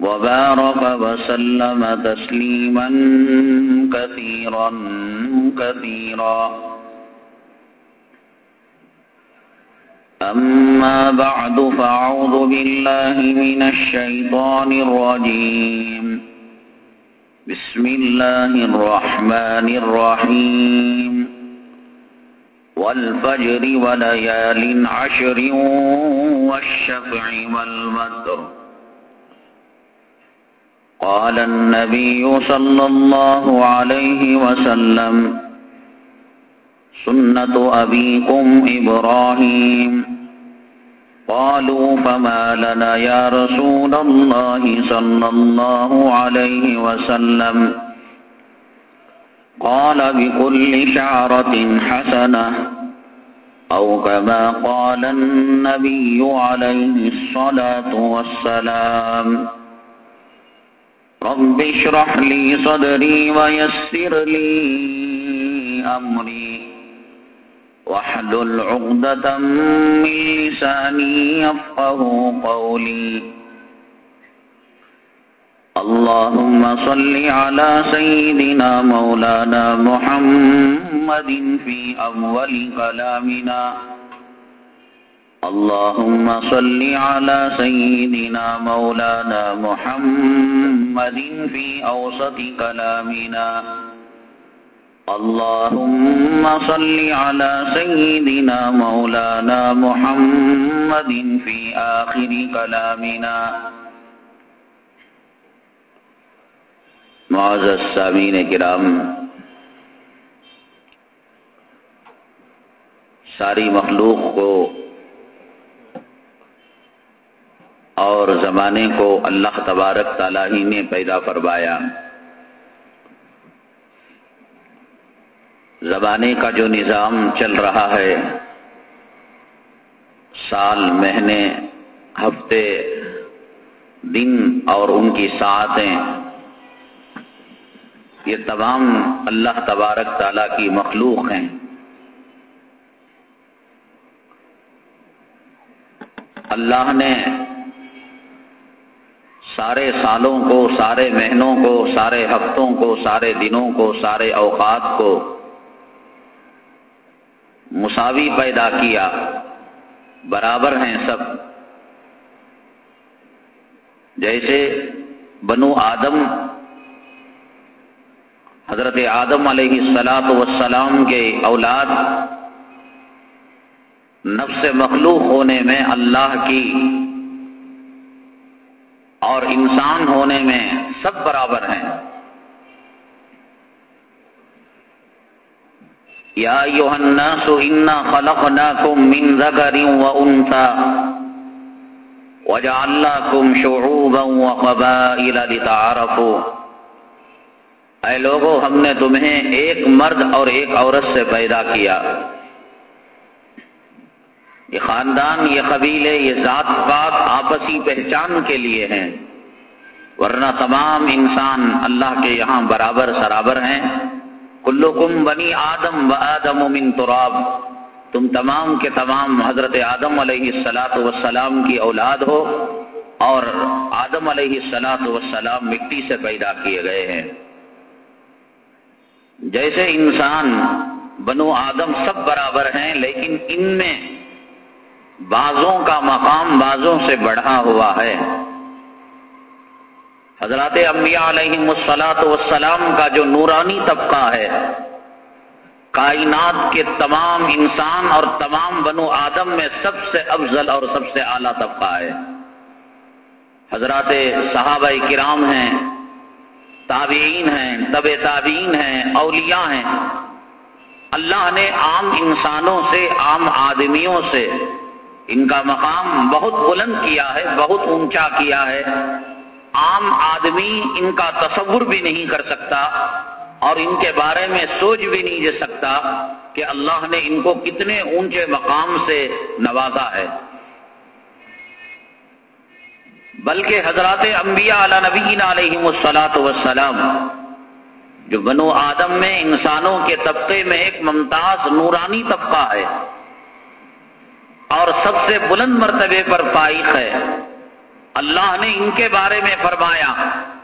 وبارك وسلم تسليما كثيرا كثيرا. أما بعد فأعوذ بالله من الشيطان الرجيم. بسم الله الرحمن الرحيم. والفجر وليال عشر والشفع والمدر قال النبي صلى الله عليه وسلم سنة أبيكم إبراهيم. قالوا فما لنا يا رسول الله صلى الله عليه وسلم؟ قال بكل شعرة حسنة أو كما قال النبي عليه الصلاة والسلام. رب اشرح لي صدري ويسر لي أمري. واحلل عقدة من لساني يفقه قولي. اللهم صل على سيدنا مولانا محمد في أول كلامنا. اللهم صل على سيدنا مولانا محمد في أوسط كلامنا. اللهم صل على سيدنا مولانا محمد في آخر كلامنا. معزز سامین کرام ساری مخلوق کو اور زمانے کو اللہ تبارک تعالی ہی نے پیدا فرمایا۔ زمانے کا جو نظام چل رہا ہے، سال، مہینے، ہفتے، دن اور ان کی ساعتیں، یہ تمام اللہ تبارک تعالی کی مخلوق ہیں۔ اللہ نے سارے سالوں کو، سارے مہینوں کو، سارے ہفتوں کو، سارے دنوں کو، سارے اوقات کو مساوی پیدا کیا۔ برابر ہیں سب۔ جیسے بنو آدم، حضرت آدم علیہ السلاط وسلام کے اولاد نفس مخلوق ہونے میں اللہ کی اور انسان ہونے میں سب برابر ہیں۔ یا ایوہ الناس انا خلقناکم من ذکر و انتا وجعلناکم شعوبا و قبائل لتعارفوا۔ اے لوگو، ہم نے تمہیں ایک مرد اور ایک عورت سے پیدا کیا۔ یہ خاندان، یہ قبیلے، یہ ذات پات آپسی پہچان کے لیے ہیں۔ ورنہ تمام انسان اللہ کے یہاں برابر سرابر ہیں۔ کلکم بنی آدم و آدم من تراب۔ تم تمام کے تمام حضرت آدم علیہ السلاط وسلام کی اولاد ہو اور آدم علیہ السلاط وسلام مٹی سے پیدا کیے گئے ہیں۔ جیسے انسان بنو آدم سب برابر ہیں، لیکن ان میں بعضوں کا مقام بعضوں سے بڑھا ہوا ہے۔ حضرات انبیاء علیہ مسلاط والسلام کا جو نورانی طبقہ ہے، کائنات کے تمام انسان اور تمام بنو آدم میں سب سے افضل اور سب سے اعلیٰ طبقہ ہے۔ حضرات صحابہ کرام ہیں، تابعین ہیں، طب تابعین ہیں، اولیاء ہیں۔ اللہ نے عام انسانوں سے، عام آدمیوں سے ان کا مقام بہت بلند کیا ہے، بہت اونچا کیا ہے۔ عام آدمی ان کا تصور بھی نہیں کر سکتا اور ان کے بارے میں سوچ بھی نہیں دے سکتا کہ اللہ نے ان کو کتنے اونچے مقام سے نوازا ہے۔ بلکہ حضرات انبیاء علی نبی علیہ السلاط وسلام جو بنو آدم میں انسانوں کے طبقے میں ایک ممتاز نورانی طبقہ ہے اور سب سے بلند مرتبے پر پائق ہے۔ اللہ نے ان کے بارے میں فرمایا،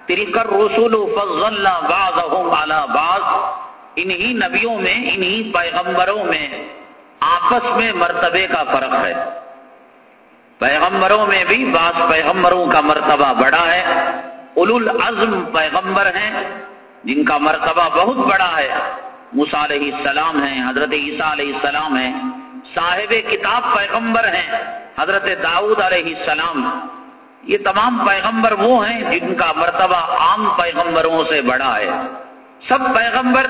تلکر رسول فضل باز اعلی باز انہی نبیوں میں، انہی پیغمبروں میں آپس میں مرتبے کا فرق ہے۔ پیغمبروں میں بھی بعض پیغمبروں کا مرتبہ بڑا ہے۔ اول العزم پیغمبر ہیں، جن کا مرتبہ بہت بڑا ہے۔ موسا علیہ السلام ہیں، حضرت عیسیٰ علیہ السلام ہیں، صاحب کتاب پیغمبر ہیں، حضرت داؤد علیہ السلام۔ یہ تمام پیغمبر وہ ہیں جن کا مرتبہ عام پیغمبروں سے بڑا ہے۔ سب پیغمبر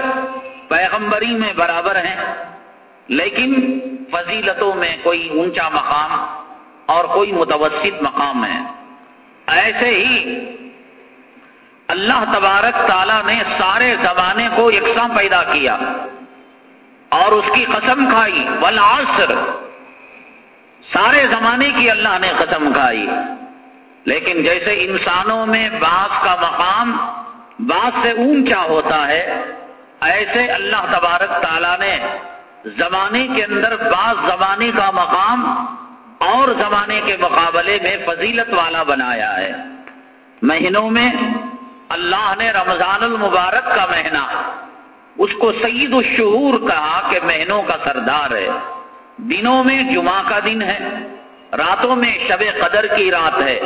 پیغمبری میں برابر ہیں، لیکن فضیلتوں میں کوئی اونچا مقام اور کوئی متوسط مقام ہے۔ ایسے ہی اللہ تبارک تعالیٰ نے سارے زمانے کو یکساں پیدا کیا اور اس کی قسم کھائی۔ والعصر، سارے زمانے کی اللہ نے قسم کھائی۔ لیکن جیسے انسانوں میں بعض کا مقام بعض سے اونچا ہوتا ہے، ایسے اللہ تبارک تعالیٰ نے زمانے کے اندر بعض زمانے کا مقام اور زمانے کے مقابلے میں فضیلت والا بنایا ہے۔ مہینوں میں اللہ نے رمضان المبارک کا مہینہ اس کو سعید الشہور کہا کہ مہینوں کا سردار ہے۔ دنوں میں جمعہ کا دن ہے۔ راتوں میں شب قدر کی رات ہے۔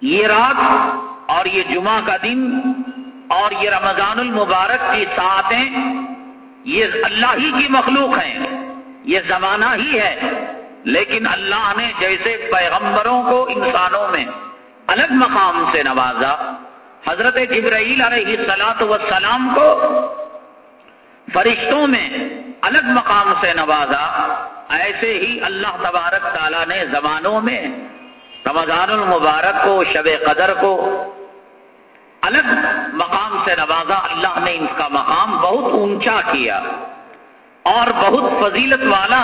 یہ رات اور یہ جمعہ کا دن اور یہ رمضان المبارک کی ساتیں یہ اللہ ہی کی مخلوق ہیں۔ یہ زمانہ ہی ہے۔ لیکن اللہ نے جیسے پیغمبروں کو انسانوں میں الگ مقام سے نوازا، حضرت جبرائیل علیہ سلاط وسلام کو فرشتوں میں الگ مقام سے نوازا ایسے ہی اللہ تبارک تعالیٰ نے زمانوں میں رمضان المبارک کو، شب قدر کو الگ مقام سے نوازا۔ اللہ نے ان کا مقام بہت اونچا کیا اور بہت فضیلت والا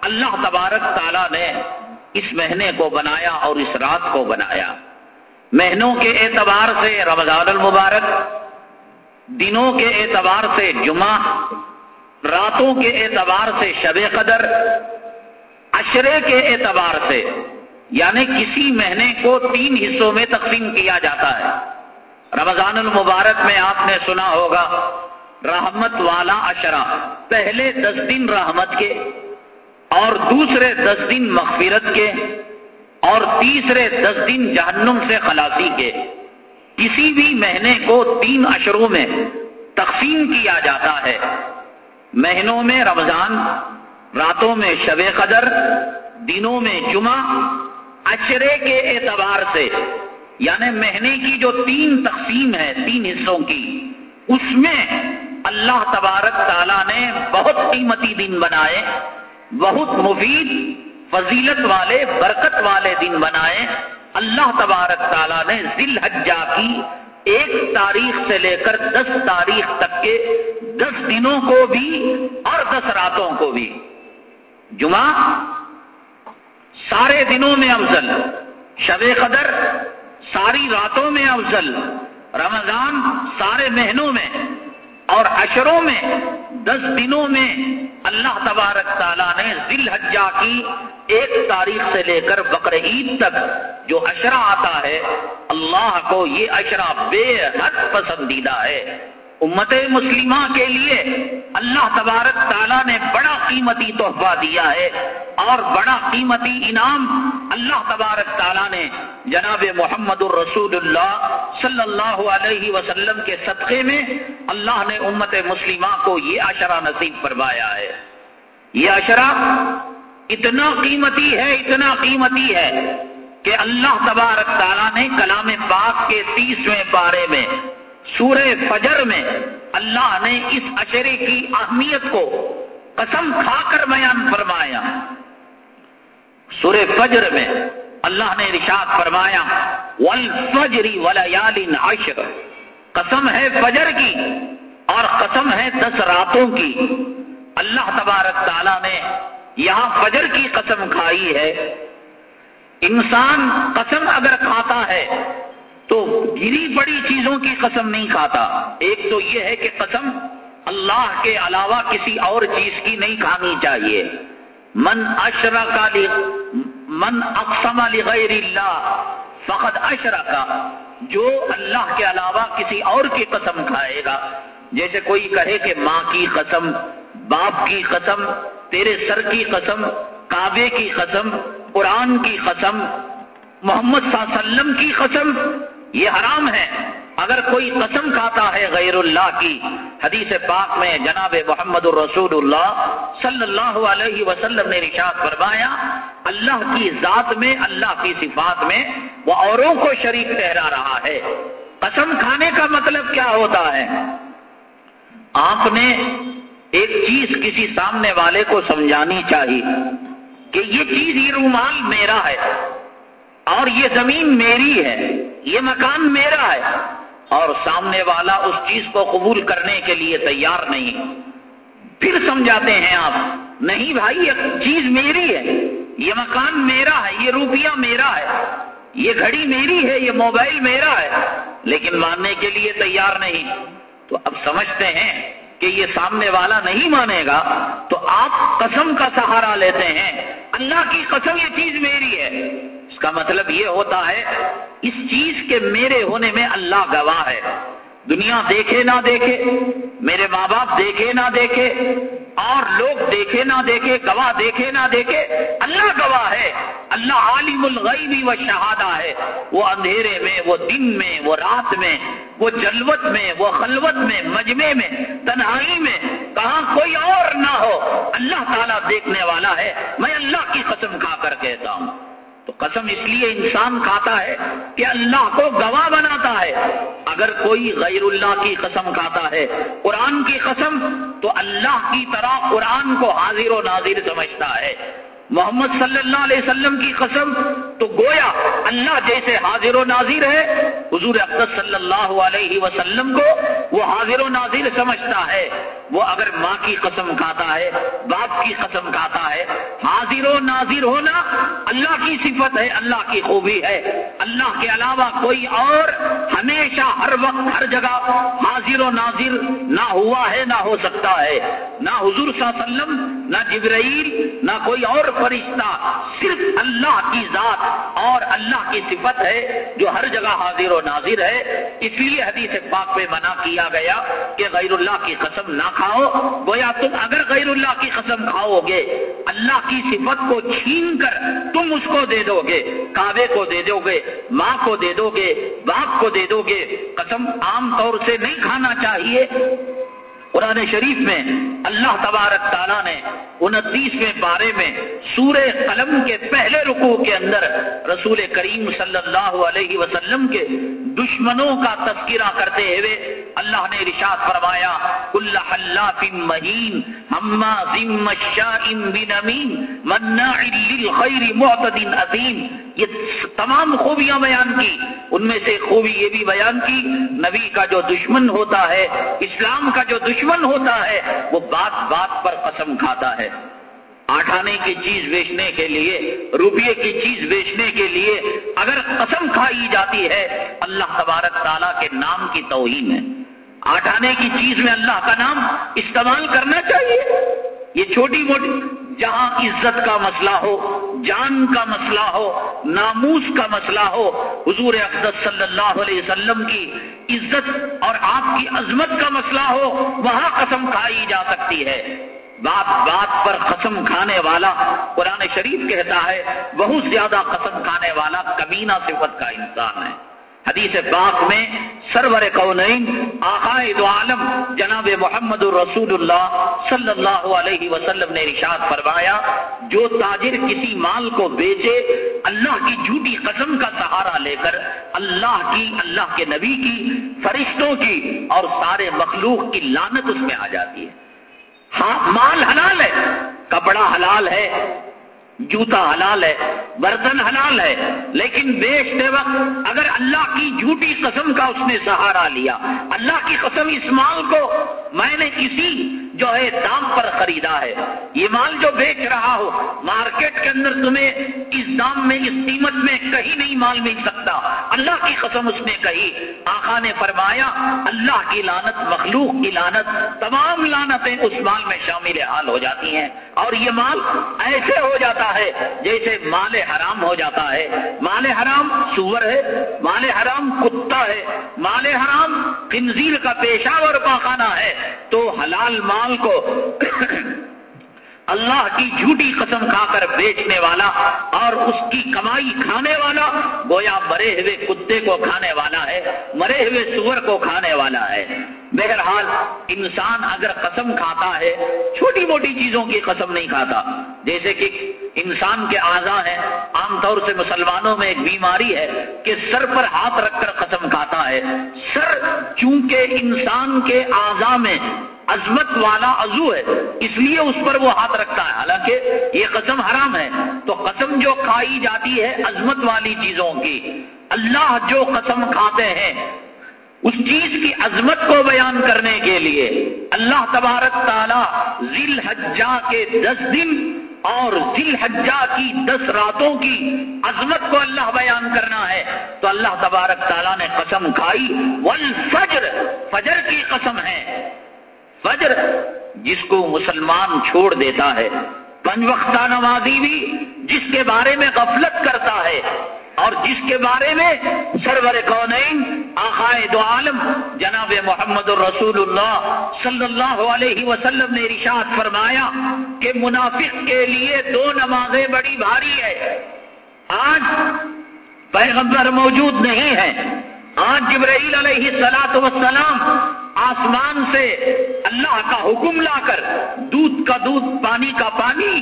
اللہ تبارک تعالیٰ نے اس مہینے کو بنایا اور اس رات کو بنایا۔ مہینوں کے اعتبار سے رمضان المبارک، دنوں کے اعتبار سے جمعہ راتوں کے اعتبار سے شب قدر اشرے کے اعتبار سے یعنی کسی مہینے کو تین حصوں میں تقسیم کیا جاتا ہے۔ رمضان المبارک میں آپ نے سنا ہوگا، رحمت والا اشرا پہلے دس دن رحمت کے، اور دوسرے دس دن مغفرت کے، اور تیسرے دس دن جہنم سے خلاصی کے۔ کسی بھی مہینے کو تین اشروں میں تقسیم کیا جاتا ہے۔ مہینوں میں رمضان، راتوں میں شب قدر، دنوں میں جمعہ اشرے کے اعتبار سے یعنی مہینے کی جو تین تقسیم ہے، تین حصوں کی، اس میں اللہ تبارک تعالیٰ نے بہت قیمتی دن بنائے، بہت مفید، فضیلت والے، برکت والے دن بنائے۔ اللہ تبارک تعالیٰ نے ذل حجا کی ایک تاریخ سے لے کر دس تاریخ تک کے دس دنوں کو بھی اور دس راتوں کو بھی۔ جمعہ سارے دنوں میں افضل، شب قدر ساری راتوں میں افضل، رمضان سارے مہینوں میں۔ اور اشروں میں، دس دنوں میں اللہ تبارک تعالیٰ نے ذی حجا کی ایک تاریخ سے لے کر بقر عید تک جو اشرا آتا ہے، اللہ کو یہ اشرا بے حد پسندیدہ ہے۔ امت مسلمہ کے لیے اللہ تبارک تعالیٰ نے بڑا قیمتی تحفہ دیا ہے اور بڑا قیمتی انعام اللہ تبارک تعالیٰ نے جناب محمد الرسول اللہ صلی اللہ علیہ وسلم کے صدقے میں اللہ نے امت مسلمہ کو یہ اشرا نصیب فرمایا ہے۔ یہ اشرا اتنا قیمتی ہے، اتنا قیمتی ہے کہ اللہ تبارک تعالیٰ نے کلام پاک کے تیسویں پارے میں سورہ فجر میں اللہ نے اس اشرے کی اہمیت کو قسم کھا کر بیان فرمایا۔ سورہ فجر میں اللہ نے رشاد فرمایا ول فجری ولیال عشر۔ قسم ہے فجر کی اور قسم ہے دس راتوں کی۔ اللہ تبارک تعالیٰ نے یہاں فجر کی قسم کھائی ہے۔ انسان قسم اگر کھاتا ہے تو گری بڑی چیزوں کی قسم نہیں کھاتا۔ ایک تو یہ ہے کہ قسم اللہ کے علاوہ کسی اور چیز کی نہیں کھانی چاہیے۔ من اشرا کا من اقسم غیر اللہ فقط اشرا کا جو اللہ کے علاوہ کسی اور کی قسم کھائے گا۔ جیسے کوئی کہے کہ ماں کی قسم، باپ کی قسم، تیرے سر کی قسم، کعبے کی قسم، قرآن کی قسم، محمد صلی اللہ علیہ وسلم کی قسم۔ یہ حرام ہے۔ اگر کوئی قسم کھاتا ہے غیر اللہ کی، حدیث پاک میں جناب محمد الرسول اللہ صلی اللہ علیہ وسلم نے رشاد فرمایا، اللہ کی ذات میں، اللہ کی صفات میں وہ اوروں کو شریک ٹھہرا رہا ہے۔ قسم کھانے کا مطلب کیا ہوتا ہے؟ آپ نے ایک چیز کسی سامنے والے کو سمجھانی چاہیے کہ یہ چیز یہ رومال میرا ہے اور یہ زمین میری ہے۔ یہ مکان میرا ہے اور سامنے والا اس چیز کو قبول کرنے کے لیے تیار نہیں۔ پھر سمجھاتے ہیں آپ، نہیں بھائی، یہ چیز میری ہے۔ یہ مکان میرا ہے، یہ روپیہ میرا ہے۔ یہ گھڑی میری ہے، یہ موبائل میرا ہے۔ لیکن ماننے کے لیے تیار نہیں۔ تو اب سمجھتے ہیں کہ یہ سامنے والا نہیں مانے گا، تو آپ قسم کا سہارا لیتے ہیں۔ اللہ کی قسم یہ چیز میری ہے۔ اس کا مطلب یہ ہوتا ہے، اس چیز کے میرے ہونے میں اللہ گواہ ہے۔ دنیا دیکھے نہ دیکھے، میرے ماں باپ دیکھے نہ دیکھے، اور لوگ دیکھے نہ دیکھے، گواہ دیکھے نہ دیکھے، اللہ گواہ ہے، اللہ عالم الغیبی و شہادہ ہے۔ وہ اندھیرے میں، وہ دن میں، وہ رات میں، وہ جلوت میں، وہ خلوت میں مجمے میں، تنہائی میں، کہاں کوئی اور نہ ہو۔ اللہ تعالیٰ دیکھنے والا ہے۔ میں اللہ کی قسم کھا کر کہتا ہوں۔ تو قسم اس لیے انسان کھاتا ہے کہ اللہ کو گواہ بناتا ہے۔ اگر کوئی غیر اللہ کی قسم کھاتا ہے، قرآن کی قسم، تو اللہ کی طرح قرآن کو حاضر و ناظر سمجھتا ہے۔ محمد صلی اللہ علیہ وسلم کی قسم تو گویا اللہ جیسے حاضر و ناظر ہے، حضور اقدس صلی اللہ علیہ وسلم کو وہ حاضر و ناظر سمجھتا ہے۔ وہ اگر ماں کی قسم کھاتا ہے، باپ کی قسم کھاتا ہے، حاضر و ناظر ہونا اللہ کی صفت ہے، اللہ کی خوبی ہے۔ اللہ کے علاوہ کوئی اور ہمیشہ ہر وقت ہر جگہ حاضر و ناظر نہ ہوا ہے، نہ ہو سکتا ہے۔ نہ حضور صلی اللہ علیہ وسلم نہ جبرائیل، نہ کوئی اور فرشتہ، صرف اللہ کی ذات اور اللہ کی صفت ہے جو ہر جگہ حاضر و ناظر ہے۔ اس لیے حدیث پاک پہ منع کیا گیا کہ غیر اللہ کی قسم نہ کھاؤ۔ گویا تم اگر غیر اللہ کی قسم کھاؤ گے، اللہ کی صفت کو چھین کر تم اس کو دے دو گے، کعبے کو دے دو گے، ماں کو دے دو گے، باپ کو دے دو گے۔ قسم عام طور سے نہیں کھانا چاہیے۔ قرآن شریف میں اللہ تبارک تعالیٰ نے انتیسویں بارے میں سورہ قلم کے پہلے رکوع کے اندر رسول کریم صلی اللہ علیہ وسلم کے دشمنوں کا تذکرہ کرتے ہوئے اللہ نے رشاد فرمایا اللہ اللہ مہین ہما ذم بن امین منا خیر محتدین عظیم یہ تمام خوبیاں بیان کی۔ ان میں سے خوبی یہ بھی بیان کی، نبی کا جو دشمن ہوتا ہے، اسلام کا جو دشمن ہوتا ہے، وہ بات بات پر قسم کھاتا ہے۔ آٹھ آنے کی چیز بیچنے کے لیے، روپیے کی چیز بیچنے کے لیے اگر قسم کھائی جاتی ہے، اللہ تبارک تعالیٰ کے نام کی توہین ہے۔ آٹھ آنے کی چیز میں اللہ کا نام استعمال کرنا چاہیے۔ یہ چھوٹی موٹی جہاں عزت کا مسئلہ ہو، جان کا مسئلہ ہو، ناموس کا مسئلہ ہو، حضور اقدس صلی اللہ علیہ وسلم کی عزت اور آپ کی عظمت کا مسئلہ ہو، وہاں قسم کھائی جا سکتی ہے۔ بات بات پر قسم کھانے والا قرآن شریف کہتا ہے، بہت زیادہ قسم کھانے والا کمینہ صفت کا انسان ہے۔ حدیث پاک میں سرور کونین دو عالم، جناب محمد الرسول اللہ صلی اللہ علیہ وسلم نے رشاد فرمایا، جو تاجر کسی مال کو بیچے، اللہ کی جھوٹی قسم کا سہارا لے کر، اللہ کی، اللہ کے نبی کی، فرشتوں کی اور سارے مخلوق کی لانت اس میں آ جاتی ہے۔ ہاں مال حلال ہے، کپڑا حلال ہے جوتا حلال ہے، برتن حلال ہے، لیکن بیچتے وقت اگر اللہ کی جھوٹی قسم کا اس نے سہارا لیا، اللہ کی قسم اس مال کو میں نے کسی جو ہے دام پر خریدا ہے۔ یہ مال جو بیچ رہا ہو، مارکیٹ کے اندر تمہیں اس دام میں، اس قیمت میں کہیں نہیں مال مل سکتا۔ اللہ کی قسم اس نے کہی۔ آقا نے فرمایا، اللہ کی لانت مخلوق کی لانت تمام لانتیں اس مال میں شامل حال ہو جاتی ہیں۔ اور یہ مال ایسے ہو جاتا ہے جیسے مال حرام ہو جاتا ہے۔ مال حرام سور ہے، مال حرام کتا ہے۔ مال حرام کنزیر کا پیشہ پاخانہ ہے۔ تو حلال مال کو اللہ کی جھوٹی قسم کھا کر بیچنے والا اور اس کی کمائی کھانے والا، گویا مرے ہوئے کتے کو کھانے والا ہے، مرے ہوئے سور کو کھانے والا ہے۔ بہرحال، انسان اگر قسم کھاتا ہے، چھوٹی موٹی چیزوں کی قسم نہیں کھاتا۔ جیسے کہ انسان کے اعضا ہیں، عام طور سے مسلمانوں میں ایک بیماری ہے کہ سر پر ہاتھ رکھ کر قسم کھاتا ہے۔ سر چونکہ انسان کے اعضا میں عظمت والا عزو ہے۔ اس لیے اس پر وہ ہاتھ رکھتا ہے۔ حالانکہ یہ قسم حرام ہے۔ تو قسم جو کھائی جاتی ہے عظمت والی چیزوں کی۔ اللہ جو قسم کھاتے ہیں، اس چیز کی عظمت کو بیان کرنے کے لیے اللہ تبارک تعالی ذیل حجا کے دس دن اور ذیل حجا کی دس راتوں کی عظمت کو اللہ بیان کرنا ہے۔ تو اللہ تبارک تعالیٰ نے قسم کھائی۔ والفجر، فجر کی قسم ہے۔ فجر جس کو مسلمان چھوڑ دیتا ہے۔ پنج وقتہ نمازی بھی جس کے بارے میں غفلت کرتا ہے اور جس کے بارے میں سرور کونین آخائے دو عالم، جناب محمد الرسول اللہ صلی اللہ علیہ وسلم نے رشاد فرمایا کہ منافق کے لیے دو نمازیں بڑی بھاری ہے آج پیغمبر موجود نہیں ہے آج جبرائیل علیہ سلاط وسلام آسمان سے اللہ کا حکم لا کر دودھ کا دودھ پانی کا پانی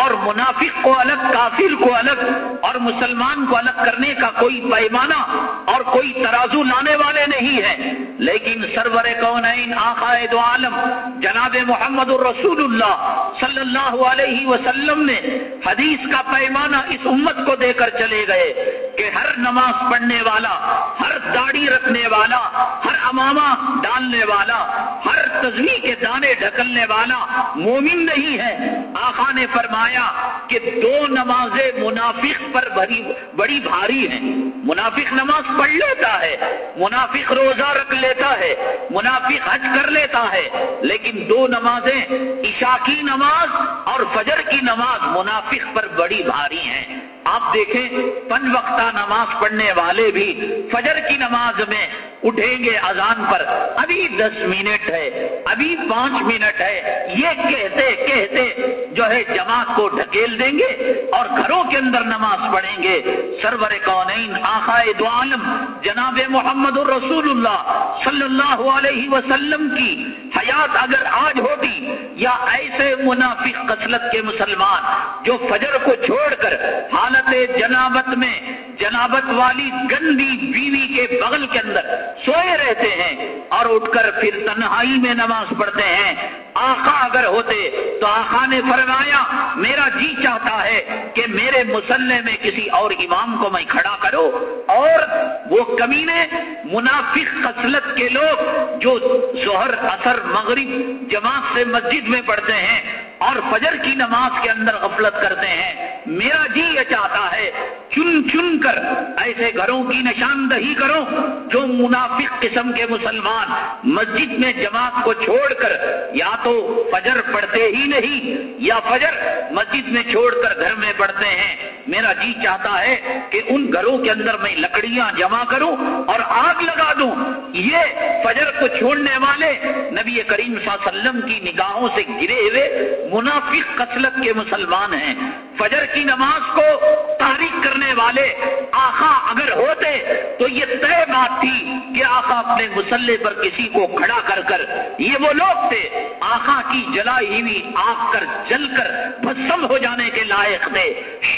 اور منافق کو الگ، کافر کو الگ، اور مسلمان کو الگ کرنے کا کوئی پیمانہ اور کوئی ترازو لانے والے نہیں ہیں۔ لیکن سرور کونین آقائے دو عالم۔ جناب محمد الرسول اللہ صلی اللہ علیہ وسلم نے حدیث کا پیمانہ اس امت کو دے کر چلے گئے کہ ہر نماز پڑھنے والا، ہر داڑھی رکھنے والا، ہر امامہ ڈالنے والا، ہر تزوی کے دانے ڈھکلنے والا مومن نہیں ہے۔ آخا نے فرمایا کہ دو نمازیں منافق پر بڑی بڑی بھاری ہیں۔ منافق نماز پڑھ لیتا ہے، منافق روزہ رکھ لیتا ہے، منافق حج کر لیتا ہے، لیکن دو نمازیں عشاء کی نماز اور فجر کی نماز منافق پر بڑی بھاری ہیں۔ آپ دیکھیں پن وقتہ نماز پڑھنے والے بھی فجر کی نماز میں اٹھیں گے اذان پر۔ ابھی دس منٹ ہے، ابھی پانچ منٹ ہے۔ یہ کہتے کہتے جو ہے جماعت کو ڈھکیل دیں گے اور گھروں کے اندر نماز پڑھیں گے۔ سرور کونین آخائے دو عالم، جناب محمد الرسول اللہ صلی اللہ علیہ وسلم کی حیات اگر آج ہوتی یا ایسے منافق قسلت کے مسلمان جو فجر کو چھوڑ کر حالت جنابت میں، جنابت والی گندی بیوی کے بغل کے اندر سوئے رہتے ہیں اور اٹھ کر پھر تنہائی میں نماز پڑھتے ہیں۔ آخا اگر ہوتے تو آخا نے فرمایا، میرا جی چاہتا ہے کہ میرے مسلح میں کسی اور امام کو میں کھڑا کروں اور وہ کمینے منافق خصلت کے لوگ جو ظہر اثر مغرب جماعت سے مسجد میں پڑھتے ہیں اور فجر کی نماز کے اندر غفلت کرتے ہیں۔ میرا جی یہ چاہتا ہے، چن چن کر ایسے گھروں کی نشاندہی کرو جو منافق قسم کے مسلمان مسجد میں جماعت کو چھوڑ کر یا تو فجر پڑھتے ہی نہیں یا فجر مسجد میں چھوڑ کر گھر میں پڑھتے ہیں۔ میرا جی چاہتا ہے کہ ان گھروں کے اندر میں لکڑیاں جمع کروں اور آگ لگا دوں۔ یہ فجر کو چھوڑنے والے نبی کریم صلی اللہ علیہ وسلم کی نگاہوں سے گرے ہوئے منافق قتلت کے مسلمان ہیں۔ فجر کی نماز کو تاریخ کرنے والے آخا اگر ہوتے تو یہ طے بات تھی کہ آخا اپنے مسلح پر کسی کو کھڑا کر کر یہ وہ لوگ تھے آخا کی جلائی ہوئی آگ کر جل کر بسم ہو جانے کے لائق تھے۔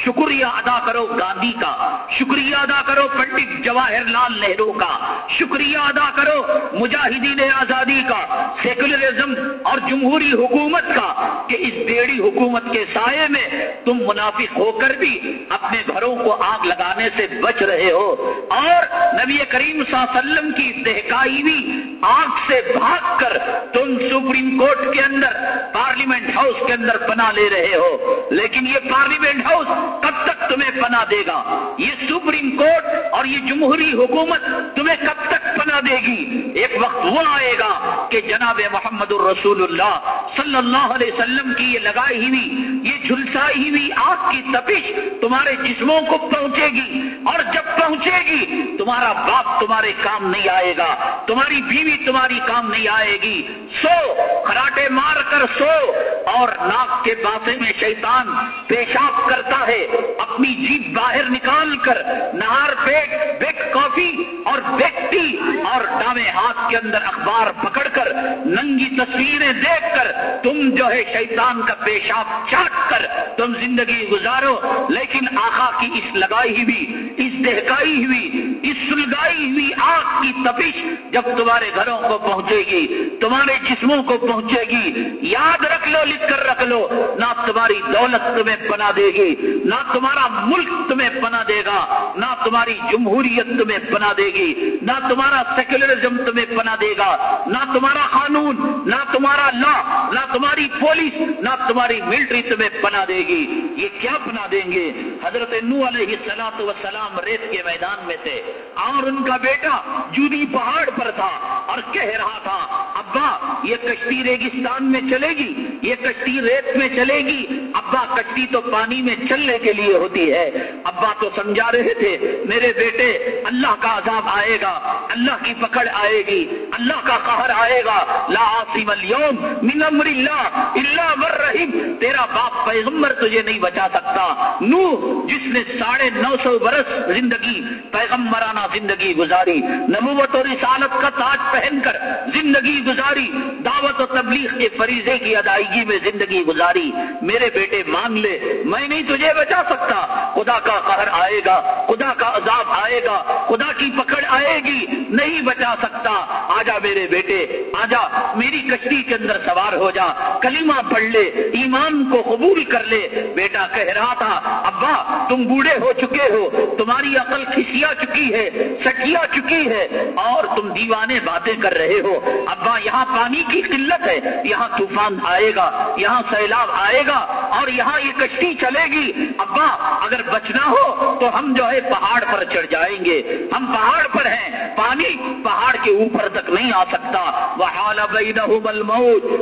شکریہ ادا کرو گاندھی کا، شکریہ ادا کرو پنڈت جواہر لال نہرو کا، شکریہ ادا کرو مجاہدین آزادی کا، سیکولرزم اور جمہوری حکومت کا کہ اس بیڑی حکومت کے سائے میں تم منافق ہو کر بھی اپنے گھروں کو آگ لگانے سے بچ رہے ہو۔ اور نبی کریم صلی اللہ علیہ وسلم کی دہکائی بھی آگ سے بھاگ کر تم سپریم کورٹ کے اندر، پارلیمنٹ ہاؤس کے اندر پناہ لے رہے ہو۔ لیکن یہ پارلیمنٹ ہاؤس کب تک تمہیں پناہ دے گا؟ یہ سپریم کورٹ اور یہ جمہوری حکومت تمہیں کب تک پناہ دے گی؟ ایک وقت وہ آئے گا کہ جناب محمد الرسول اللہ صلی اللہ علیہ وسلم کی یہ لگائی ہوئی، یہ جھلسائی ہوئی آگ کی تپش تمہارے جسموں کو پہنچے گی اور جب پہنچے گی، تمہارا باپ تمہارے کام نہیں آئے گا، تمہاری بیوی تمہاری کام نہیں آئے گی۔ سو کراٹے مار کر سو اور ناک کے باسے میں شیطان پیشاب کرتا ہے۔ اپنی جیت باہر نکال کر نہار پیٹ بیک کافی اور بیکٹی اور ڈاوے ہاتھ کے اندر اخبار پکڑ کر ننگی تصویریں دیکھ کر تم جو ہے شیطان کا پیشاب چاٹ کر تم زندگی گزارو، لیکن آخا کی اس لگائی ہوئی، اس دہکائی ہوئی، اس سلگائی ہوئی آگ کی تپش جب تمہارے گھروں کو پہنچے گی، تمہارے جسموں کو پہنچے گی، یاد رکھ لو، لکھ کر رکھ لو، نہ تمہاری دولت تمہیں پنا دے گی، نہ تمہارا ملک تمہیں پنا دے گا، نہ تمہاری جمہوریت تمہیں پنا دے گی، نہ تمہارا سیکولرزم تمہیں پنا دے گا، نہ تمہارا قانون، نہ تمہارا لا، نہ تمہاری پولیس، نہ تمہاری ملٹری تمہیں پنا دے گی۔ یہ کیا بنا دیں گے؟ حضرت نو علیہ سلاط و سلام ریت کے میدان میں تھے۔ اور ان کا بیٹا جودی پہاڑ پر تھا اور کہہ رہا تھا، ابا، یہ کشتی ریگستان میں چلے گی، یہ کشتی ریت میں چلے گی۔ ابا، کشتی تو پانی میں چلنے کے لیے ہوتی ہے۔ ابا تو سمجھا رہے تھے، میرے بیٹے، اللہ کا عذاب آئے گا، اللہ کی پکڑ آئے گی، اللہ کا قہر آئے گا۔ لا عاصم اليوم من امر اللہ اللہ مر رحیم تیرا باپ پیغمبر تجھے نہیں بچا سکتا۔ نو جس نے ساڑھے نو سو برس زندگی، پیغمبرانہ زندگی گزاری، نبوت و رسالت کا تاج پہن کر زندگی گزاری، دعوت و تبلیغ کے فریضے کی ادائیگی میں زندگی گزاری۔ میرے بیٹے، مان لے، میں نہیں تجھے بچا سکتا۔ خدا کا قہر آئے گا، خدا کا عذاب آئے گا، خدا کی پکڑ آئے گی، نہیں بچا سکتا۔ آجا میرے بیٹے، آجا، میری کشتی کے اندر سوار ہو جا کلیمہ پڑھ لے، ایمان کو قبول کر لے۔ بیٹے بیٹا کہہ رہا تھا، ابا، تم بوڑھے ہو چکے ہو، تمہاری عقل کھسیا چکی ہے، سٹیا چکی ہے، اور تم دیوانے باتیں کر رہے ہو. ابا، یہاں پانی کی قلت ہے، یہاں طوفان آئے گا، یہاں سیلاب آئے گا، اور یہاں یہ کشتی چلے گی. ابا، اگر بچنا ہو، تو ہم جو ہے پہاڑ پر چڑھ جائیں گے، ہم پہاڑ پر ہیں، پانی پہاڑ کے اوپر تک نہیں آ سکتا. وہ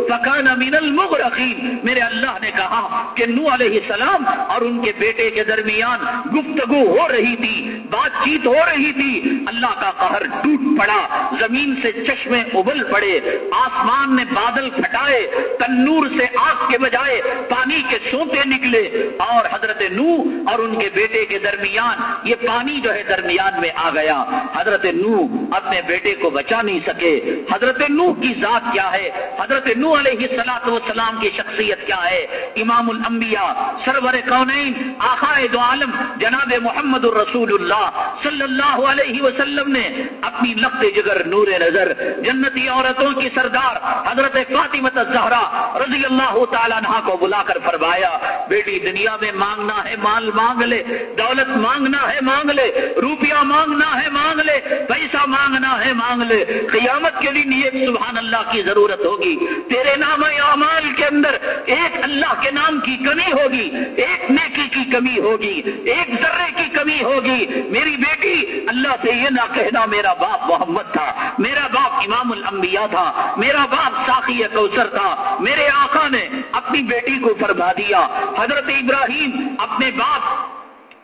فکان من المغرقین میرے اللہ نے کہا کہ نو علیہ السلام اور ان کے بیٹے کے درمیان گفتگو ہو رہی تھی، بات چیت ہو رہی تھی۔ اللہ کا قہر ٹوٹ پڑا، زمین سے چشمے ابل پڑے، آسمان نے بادل پھٹائے تنور سے آگ کے بجائے پانی کے سوتے نکلے۔ اور حضرت نو اور ان کے بیٹے کے درمیان، یہ پانی جو ہے درمیان میں آ گیا۔ حضرت نو اپنے بیٹے کو بچا نہیں سکے۔ حضرت نو کی ذات کیا ہے؟ حضرت نو علیہ سلاط وسلام کی شخصیت کیا ہے؟ امام الانبیاء سرور کونین، آخائے دو عالم، جناب محمد الرسول اللہ صلی اللہ علیہ وسلم نے اپنی لخت جگر نور نظر جنتی عورتوں کی سردار حضرت فاطمت الزہرا رضی اللہ تعالیٰ عنہ کو بلا کر فرمایا، بیٹی دنیا میں مانگنا ہے مال مانگ لے، دولت مانگنا ہے مانگ لے، روپیہ مانگنا ہے مانگ لے، پیسہ مانگنا ہے مانگ لے، قیامت کے دن ایک سبحان اللہ کی ضرورت ہوگی۔ تیرے نام اعمال کے اندر ایک اللہ کے نام کی کمی ہوگی ایک نیکی کی کمی ہوگی، ایک ذرے کی کمی ہوگی۔ میری بیٹی، اللہ سے یہ نہ کہنا میرا باپ محمد تھا، میرا باپ امام الانبیاء تھا، میرا باپ ساقی کوثر تھا۔ میرے آقا نے اپنی بیٹی کو فرما دیا۔ حضرت ابراہیم اپنے باپ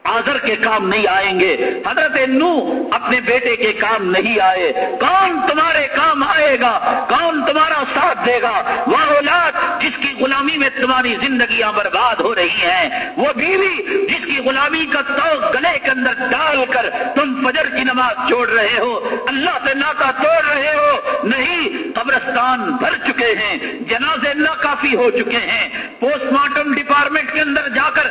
آزر کے کام نہیں آئیں گے۔ حضرت نو اپنے بیٹے کے کام نہیں آئے۔ کون تمہارے کام آئے گا؟ کون تمہارا ساتھ دے گا؟ وہ اولاد جس کی غلامی میں تمہاری زندگیاں برباد ہو رہی ہیں، وہ بیوی جس کی غلامی کا تو گلے کے اندر ڈال کر تم فجر کی نماز چھوڑ رہے ہو، اللہ سے ناکا توڑ رہے ہو۔ نہیں، قبرستان بھر چکے ہیں، جنازے ناکافی ہو چکے ہیں۔ پوسٹ مارٹم ڈپارٹمنٹ کے اندر جا کر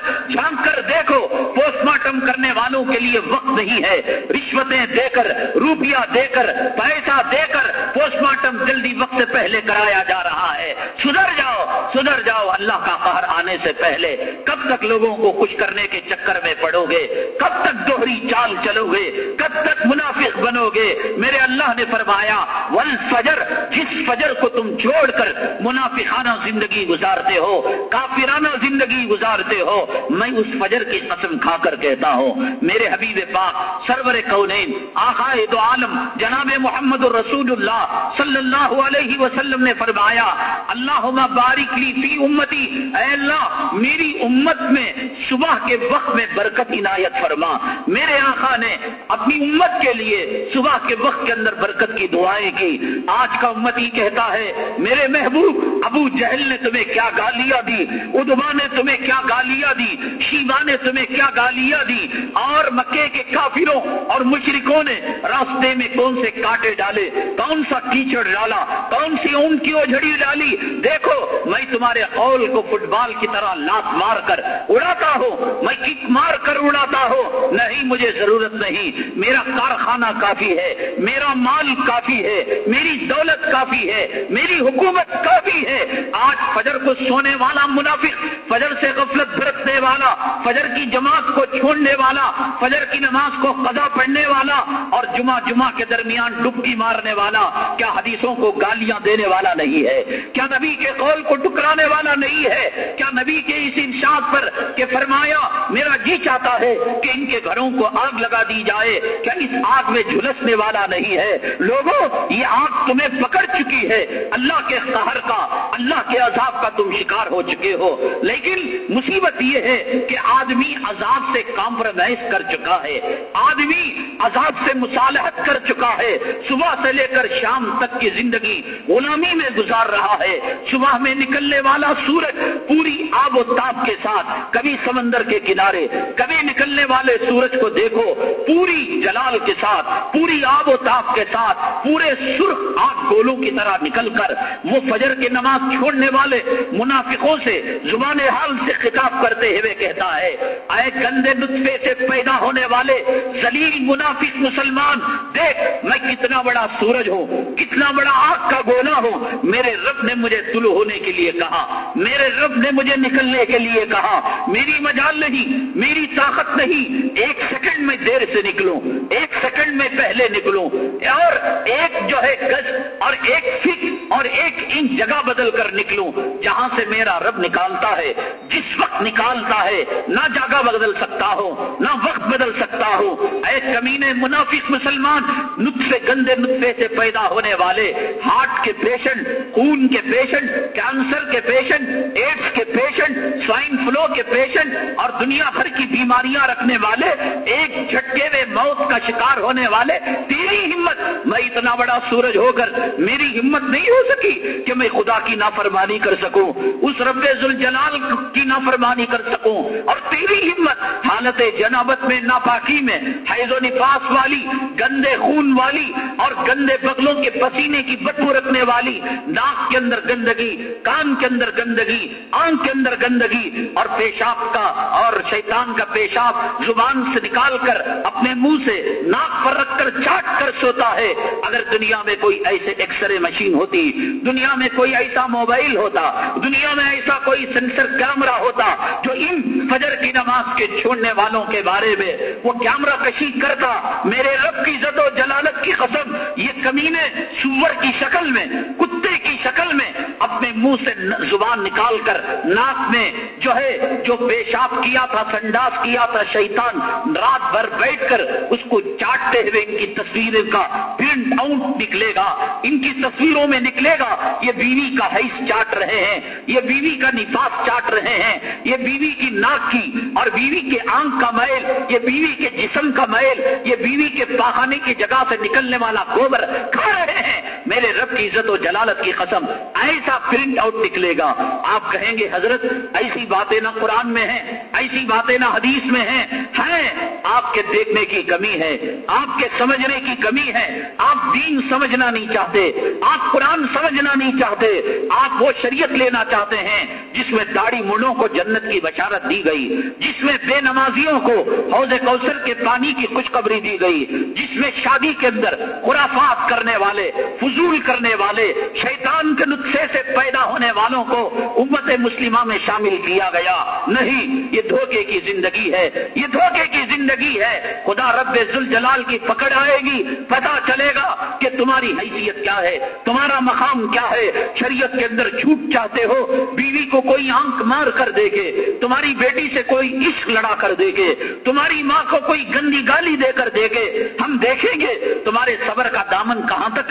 کر دیکھو پوسٹ مارٹم کرنے والوں کے لیے وقت نہیں ہے۔ رشوتیں دے کر، روپیہ دے کر، پیسہ دے کر پوسٹ مارٹم جلدی وقت سے پہلے کرایا جا رہا ہے۔ سدھر جاؤ سدھر جاؤ۔ اللہ کا قہر آنے سے پہلے کب تک لوگوں کو خوش کرنے کے چکر میں پڑو گے؟ کب تک دوہری چال چلو گے؟ کب تک منافق بنو گے؟ میرے اللہ نے فرمایا، ول فجر، جس فجر کو تم چھوڑ کر منافقانہ زندگی گزارتے ہو، کافرانہ زندگی گزارتے ہو، میں اس فجر کی قسم کھا کر کہتا ہوں۔ میرے حبیب پاک، سرور کونین آخائے دو عالم، جناب محمد الرسول اللہ صلی اللہ علیہ وسلم نے فرمایا اللہ بارک لی فی امتی، اے اللہ، میری امت میں صبح کے وقت میں برکت عنایت فرما۔ میرے آقا نے اپنی امت کے لیے صبح کے وقت کے اندر برکت کی دعائیں کی۔ آج کا امتی کہتا ہے، میرے محبوب، ابو جہل نے تمہیں کیا گالیاں دی ادبا نے تمہیں کیا گالیاں دی شیوا نے تمہیں کیا گالیاں دی۔ اور مکے کے کافروں اور مشرکوں نے راستے میں کون سے کاٹے ڈالے؟ کون سا کیچڑ ڈالا؟ کون سی اون کی اوجھڑی ڈالی؟ دیکھو، میں تمہارے قول کو فٹ بال کی طرح لات مار کر اڑاتا ہوں، میں کک مار کر اڑاتا ہوں۔ نہیں، مجھے ضرورت نہیں۔ میرا کارخانہ کافی ہے، میرا مال کافی ہے، میری دولت کافی ہے، میری حکومت کافی ہے۔ آج فجر کو سونے والا منافق، فجر سے غفلت برتنے والا، فجر کی جماعت کو چھوڑنے والا فجر کی نماز کو قضا پڑھنے والا اور جمعہ جمعہ کے درمیان ڈبکی مارنے والا کیا حدیثوں کو گالیاں دینے والا نہیں ہے؟ کیا نبی کے قول کو ٹکرانے والا نہیں ہے؟ کیا نبی کے اس انشاء پر کہ فرمایا میرا جی چاہتا ہے کہ ان کے گھروں کو آگ لگا دی جائے، کیا اس آگ میں جھلسنے والا نہیں ہے؟ لوگوں، یہ آگ تمہیں پکڑ چکی ہے۔ اللہ کے قہر کا، اللہ کے عذاب کا تم شکار ہو چکے ہو۔ لیکن مصیبت یہ ہے کہ آدمی عذاب سے کمپرومائز کر چکا ہے۔ آدمی عذاب سے مصالحت کر چکا ہے۔ صبح سے لے کر شام تک کی زندگی غلامی میں گزار رہا ہے۔ صبح میں نکلنے والا سورج پوری آب و تاب کے ساتھ کبھی سمندر کے کنارے، کبھی نکلنے والے سورج کو دیکھو، پوری جلال کے ساتھ، پوری آب و تاب کے ساتھ، پورے سرخ آگ گولوں کی طرح نکل کر وہ فجر کی نماز چھوڑنے والے منافقوں سے زبان حال سے خطاب کرتے ہوئے کہتا ہے، اے گندے نطفے سے پیدا ہونے والے زلیل منافق مسلمان، دیکھ میں کتنا بڑا سورج ہوں، کتنا بڑا آگ کا گولا ہوں۔ میرے رب نے مجھے طلوع ہونے کے لیے کہا، میرے رب نے مجھے نکلنے کے لیے کہا۔ میری مجال نہیں، میری طاقت نہیں، ایک سیکنڈ میں دیر سے نکلوں، ایک سیکنڈ میں پہلے نکلوں۔ اور ایک جو ہے گز اور ایک فٹ اور ایک انچ جگہ بدل کر نکلوں، جہاں سے میرا رب نکالتا ہے، جس وقت نکالتا ہے، نہ جگہ بدل سکتا ہو نہ وقت بدل سکتا ہو اے کمینے منافق مسلمان، نطفے، گندے نطفے سے پیدا ہونے والے، ہارٹ کے پیشنٹ، خون کے پیشنٹ، کینسر کے پیشنٹ ایڈس کے پیشنٹ، سوائن فلو کے پیشنٹ اور دنیا بھر کی بیماریاں رکھنے والے، ایک جھٹکے میں موت کا شکار ہونے والے، تیری ہمت، میں اتنا بڑا سورج ہو کر میری ہمت نہیں ہو سکی کہ میں خدا کی نافرمانی کر سکوں، اس رب ذوالجلال کی نافرمانی کر سکوں۔ اور تیری ہمت حالت جنابت میں، ناپاکی میں، حیض و نفاس والی گندے خون والی اور گندے بغلوں کے پسینے کی بدبو رکھنے والی، ناک کے اندر گندگی، کان کے اندر گندگی، آنکھ کے اندر گندگی اور پیشاب کا اور شیطان کا پیشاب زبان سے نکال کر اپنے منہ سے ناک پر رکھ کر چاٹ کر سوتا ہے۔ اگر دنیا دنیا میں کوئی ایسے ایکس رے مشین ہوتی، دنیا میں کوئی ایسا موبائل ہوتا، دنیا میں ایسا کوئی سینسر کیمرہ ہوتا جو ان فجر کی نماز کے چھوڑنے والوں کے بارے میں وہ کیمرہ کشی کرتا، میرے رب کی عزت و جلالت کی قسم، یہ کمینے سور کی شکل میں، کتے شکل میں اپنے منہ سے زبان نکال کر ناک میں جو ہے، جو پیشاب کیا تھا، سنڈاس کیا تھا، شیطان رات بھر بیٹھ کر اس کو چاٹتے ہوئے ان کی تصویر کا پرنٹ آؤٹ نکلے گا، ان کی تصویروں میں نکلے گا، یہ بیوی کا حیث چاٹ رہے ہیں، یہ بیوی کا نفاس چاٹ رہے ہیں، یہ بیوی کی ناک کی اور بیوی کے آنکھ کا میل، یہ بیوی کے جسم کا میل، یہ بیوی کے پاخانے کی جگہ سے نکلنے والا گوبر کھا رہے ہیں۔ میرے رب کی عزت و جلالت کی قسم، ایسا پرنٹ آؤٹ نکلے گا۔ آپ کہیں گے، حضرت، ایسی باتیں نہ قرآن میں ہیں، ایسی باتیں نہ حدیث میں ہیں۔ ہیں، آپ کے دیکھنے کی کمی ہے، آپ کے سمجھنے کی کمی ہے۔ آپ دین سمجھنا نہیں چاہتے، آپ قرآن سمجھنا نہیں چاہتے۔ آپ وہ شریعت لینا چاہتے ہیں جس میں داڑھی مڑوں کو جنت کی بشارت دی گئی، جس میں بے نمازیوں کو حوض کوثر کے پانی کی خوشخبری دی گئی، جس میں شادی کے اندر خرافات کرنے والے، فضول کرنے والے، شیطان کے نسخے سے پیدا ہونے والوں کو امت مسلمہ میں شامل کیا گیا۔ نہیں، یہ دھوکے کی زندگی ہے۔ یہ دھوکے کی زندگی ہے۔ خدا رب جلال کی پکڑ آئے گی پتا چلے گا کہ تمہاری حیثیت کیا ہے، تمہارا مقام کیا ہے۔ شریعت کے اندر چھوٹ چاہتے ہو، بیوی کو کوئی آنکھ مار کر دے گے تمہاری بیٹی سے کوئی عشق لڑا کر دے گے تمہاری ماں کو کوئی گندی گالی دے کر دے گے ہم دیکھیں گے، تمہارے صبر کا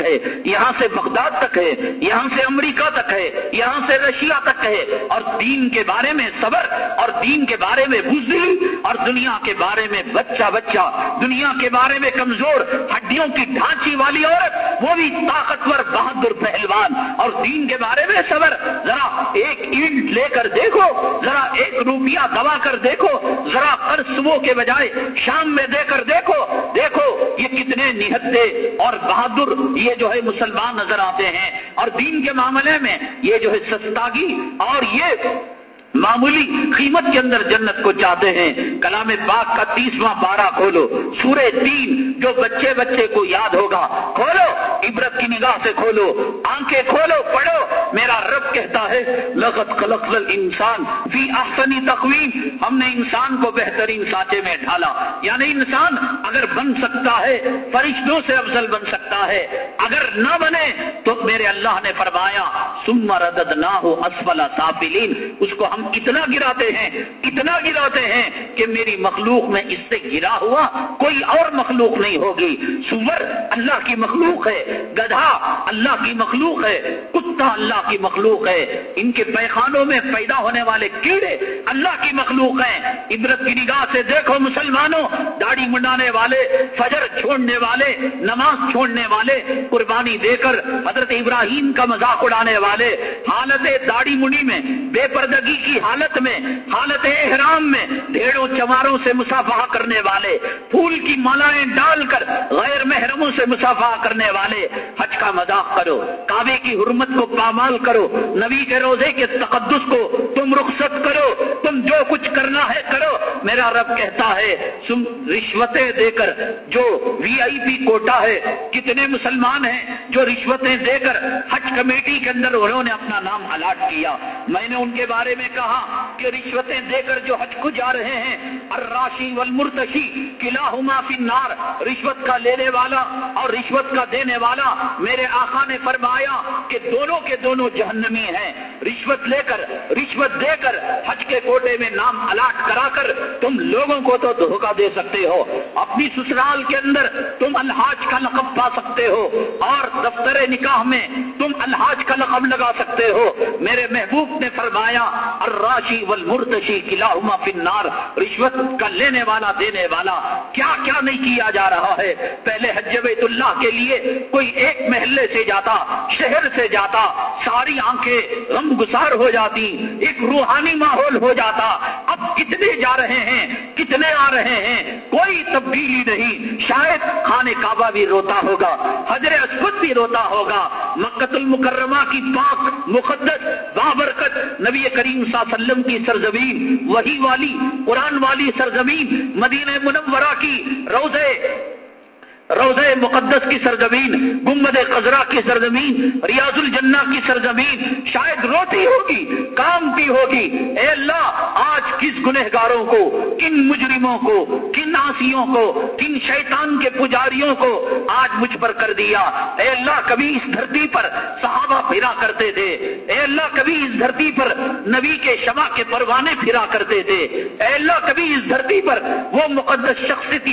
ہے، یہاں سے بغداد تک ہے، یہاں سے امریکہ تک ہے، یہاں سے رشیا تک ہے۔ اور دین کے بارے میں صبر، اور دین کے بارے میں بزدل اور دنیا کے بارے میں بچہ بچہ، دنیا کے بارے میں کمزور، ہڈیوں کی ڈھانچی والی عورت، وہ بھی طاقتور، بہادر پہلوان۔ اور دین کے بارے میں صبر، ذرا ایک اینٹ لے کر دیکھو، ذرا ایک روپیہ دبا کر دیکھو، ذرا صبح کے بجائے شام میں دے کر دیکھو دیکھو یہ کتنے نہتے اور بہادر، یہ جو ہے مسلمان نظر آتے ہیں اور دین کے معاملے میں یہ جو ہے سستاگی اور یہ معمولی قیمت کے اندر جنت کو چاہتے ہیں۔ کلام پاک کا تیسواں بارہ کھولو۔ سورہ تین، جو بچے بچے کو یاد ہوگا، کھولو۔ عبرت کی نگاہ سے کھولو۔ آنکھیں کھولو، پڑھو۔ میرا رب کہتا ہے لغت خلق انسان فی احسنی تقویم۔ ہم نے انسان کو بہترین سانچے میں ڈھالا۔ یعنی انسان اگر بن سکتا ہے، فرشتوں سے افضل بن سکتا ہے۔ اگر نہ بنے، تو میرے اللہ نے فرمایا سمر ردد نہ ہو اسفلا سافلین۔ اس کو ہم اتنا گراتے ہیں، اتنا گراتے ہیں کہ میری مخلوق میں اس سے گرا ہوا کوئی اور مخلوق نہیں ہوگی۔ سور اللہ کی مخلوق ہے، گدھا اللہ کی مخلوق ہے، کتا اللہ کی مخلوق ہے۔ ان کے پیخانوں میں پیدا ہونے والے کیڑے اللہ کی مخلوق ہیں۔ عبرت کی نگاہ سے دیکھو مسلمانوں، داڑھی منڈانے والے، فجر چھوڑنے والے، نماز چھوڑنے والے، قربانی دے کر حضرت ابراہیم کا مذاق اڑانے والے۔ حالت داڑھی منڈی میں بے پردگی کی حالت میں، حالت احرام میں ڈھیڑوں چماروں سے مسافہ کرنے والے، پھول کی مالائیں ڈال کر غیر محرموں سے مسافہ کرنے والے، حج کا مذاق کرو، کعبے کی حرمت کو پامال کرو، نبی کے روزے کے تقدس کو تم رخصت کرو، تم جو کچھ کرنا ہے کرو۔ میرا رب کہتا ہے تم رشوتیں دے کر جو وی آئی پی کوٹا ہے، کتنے مسلمان ہیں جو رشوتیں دے کر حج کمیٹی کے اندر انہوں نے اپنا نام الاٹ کیا۔ میں نے ان کے بارے میں کہا کہ رشوتیں دے کر جو حج کو جا رہے ہیں، الراشی والمرتشی قلعہ ہما فی نار رشوت کا لینے والا اور رشوت کا دینے والا میرے آقا نے فرمایا کہ دونوں کے دونوں جہنمی ہیں۔ رشوت لے کر، رشوت دے کر حج کے کوٹے میں نام الاٹ کرا کر تم لوگوں کو تو دھوکہ دے سکتے ہو۔ اپنی سسرال کے اندر تم الحاج کا لقب پا سکتے ہو اور دفتر نکاح میں تم الحاج کا لقب لگا سکتے ہو۔ میرے محبوب نے فرمایا الراشی والمرتشی کلاہما فی النار رشوت کا لینے والا دینے والا کیا کیا نہیں کیا جا رہا ہے۔ پہلے حج بیت اللہ کے لیے کوئی ایک محلے سے جاتا، شہر سے جاتا، ساری آنکھیں غم گسار ہو جاتی، ایک روحانی ماحول ہو جاتا۔ اب کتنے جا رہے ہیں، کتنے آ رہے ہیں، کوئی تبدیلی نہیں۔ شاید خانے کعبہ بھی روتا ہوگا حضر اسود بھی روتا ہوگا۔ مکت المکرمہ کی پاک، مقدس، بابرکت نبی کریم صلی اللہ علیہ وسلم کی سرزمین، وہی والی، قرآن والی سرزمین، مدینہ منورہ کی روزے روزہ مقدس کی سرزمین، گمبد قزرا کی سرزمین، ریاض الجنہ کی سرزمین، شاید روتی ہوگی کامتی ہوگی۔ اے اللہ، آج کس گنہگاروں کو، کن مجرموں کو، کن آسیوں کو، کن شیطان کے پجاریوں کو آج مجھ پر کر دیا؟ اے اللہ، کبھی اس دھرتی پر صحابہ پھرا کرتے تھے۔ اے اللہ، کبھی اس دھرتی پر نبی کے شمع کے پروانے پھرا کرتے تھے۔ اے اللہ، کبھی اس دھرتی پر وہ مقدس شخصیت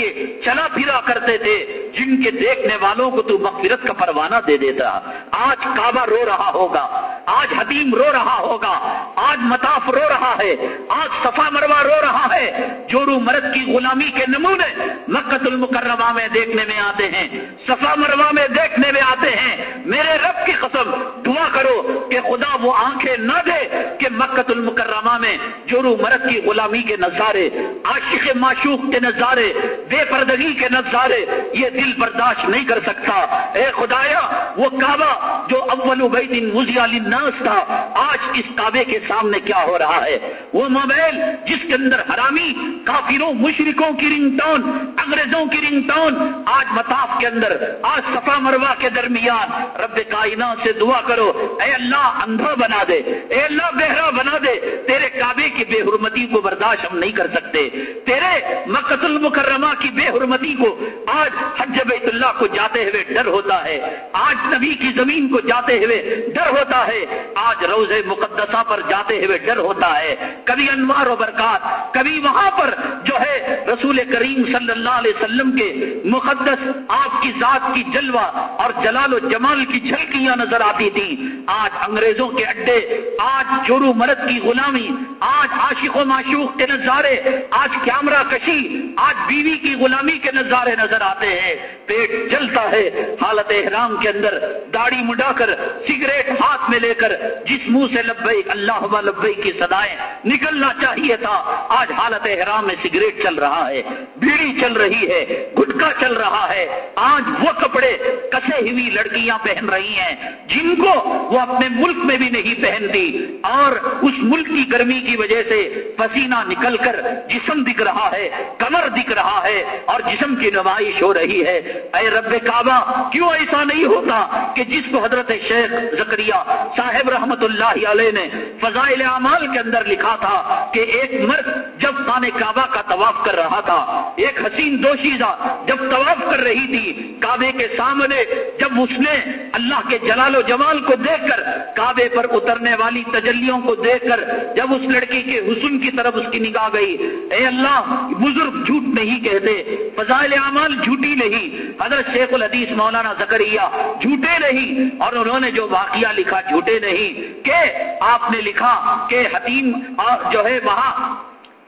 چلا پھرا کرتے تھے۔ جن کے دیکھنے والوں کو تو مغفرت کا پروانہ دے دیتا۔ آج کعبہ رو رہا ہوگا، آج حدیم رو رہا ہوگا، آج متاف رو رہا ہے، آج صفا مروا رو رہا ہے۔ جورو مرد کی غلامی کے نمونے مکت المکرمہ میں دیکھنے میں آتے ہیں، صفا مروا میں دیکھنے میں آتے ہیں۔ میرے رب کی قسم، دعا کرو کہ خدا وہ آنکھیں نہ دے کہ مکت المکرمہ میں جورو مرد کی غلامی کے نظارے، عاشق معشوق کے نظارے، بے پردگی کے نظارے، یہ دل برداشت نہیں کر سکتا۔ اے خدایا، وہ کعبہ جو اول دن مزی علی ناس تھا، آج اس کعبے کے سامنے کیا ہو رہا ہے؟ وہ موبائل جس کے اندر حرامی، کافروں، مشرکوں کی رنگ ٹون، انگریزوں کی رنگ ٹون، آج متاف کے اندر، آج صفا مروا کے درمیان۔ رب کائنات سے دعا کرو، اے اللہ، اندھا بنا دے۔ اے اللہ، بہرا بنا دے۔ تیرے کعبے کی بے حرمتی کو برداشت ہم نہیں کر سکتے۔ تیرے مکت المکرمہ کی بے حرمتی کو آج حج بیت اللہ کو جاتے ہوئے ڈر ہوتا ہے، آج نبی کی زمین کو جاتے ہوئے ڈر ہوتا ہے، آج روز مقدسہ پر جاتے ہوئے ڈر ہوتا ہے۔ کبھی انوار و برکات، کبھی وہاں پر جو ہے رسول کریم صلی اللہ علیہ وسلم کے مقدس آپ کی ذات کی جلوہ اور جلال و جمال کی جھلکیاں نظر آتی تھی آج انگریزوں کے اڈے، آج چورو مرد کی غلامی، آج عاشق و معشوق کے نظارے، آج کیمرہ کشی، آج بیوی کی غلامی کے نظارے نظر آتے ہیں۔ پیٹ جلتا ہے۔ حالت احرام کے اندر داڑھی مڈا کر، سگریٹ ہاتھ میں لے کر جس منہ سے لبئی اللہ لبئی کی سدائیں نکلنا چاہیے تھا۔ آج حالت احرام میں سگریٹ چل رہا ہے بیڑی چل رہی ہے گٹکا چل رہا ہے۔ آج وہ کپڑے کسے ہوئی لڑکیاں پہن رہی ہیں جن کو وہ اپنے ملک میں بھی نہیں پہنتی۔ اور اس ملک کی گرمی کی وجہ سے پسینہ نکل کر جسم دکھ رہا ہے، کمر دکھ رہا ہے اور جسم کی نمائش ہو رہی ہے۔ اے رب کعبہ، کیوں ایسا نہیں ہوتا کہ جس کو حضرت شیخ زکریہ صاحب رحمت اللہ علیہ نے فضائل اعمال کے اندر لکھا تھا کہ ایک مرد جب خانے کعبہ کا طواف کر رہا تھا، ایک حسین دوشیزہ جب طواف کر رہی تھی، کعبے کے سامنے جب اس نے اللہ کے جلال و جمال کو دیکھ کر کعبے پر اترنے والی تجلیوں کو دیکھ کر جب اس لڑکی کے حسن کی طرف اس کی نگاہ گئی، اے اللہ، بزرگ جھوٹ نہیں کہتے، فضائل اعمال جھوٹی نہیں حضرت شیخ الحدیث مولانا زکریہ جھوٹے نہیں اور انہوں نے جو واقعہ لکھا جھوٹے نہیں کہ آپ نے لکھا کہ حتیم جو ہے وہاں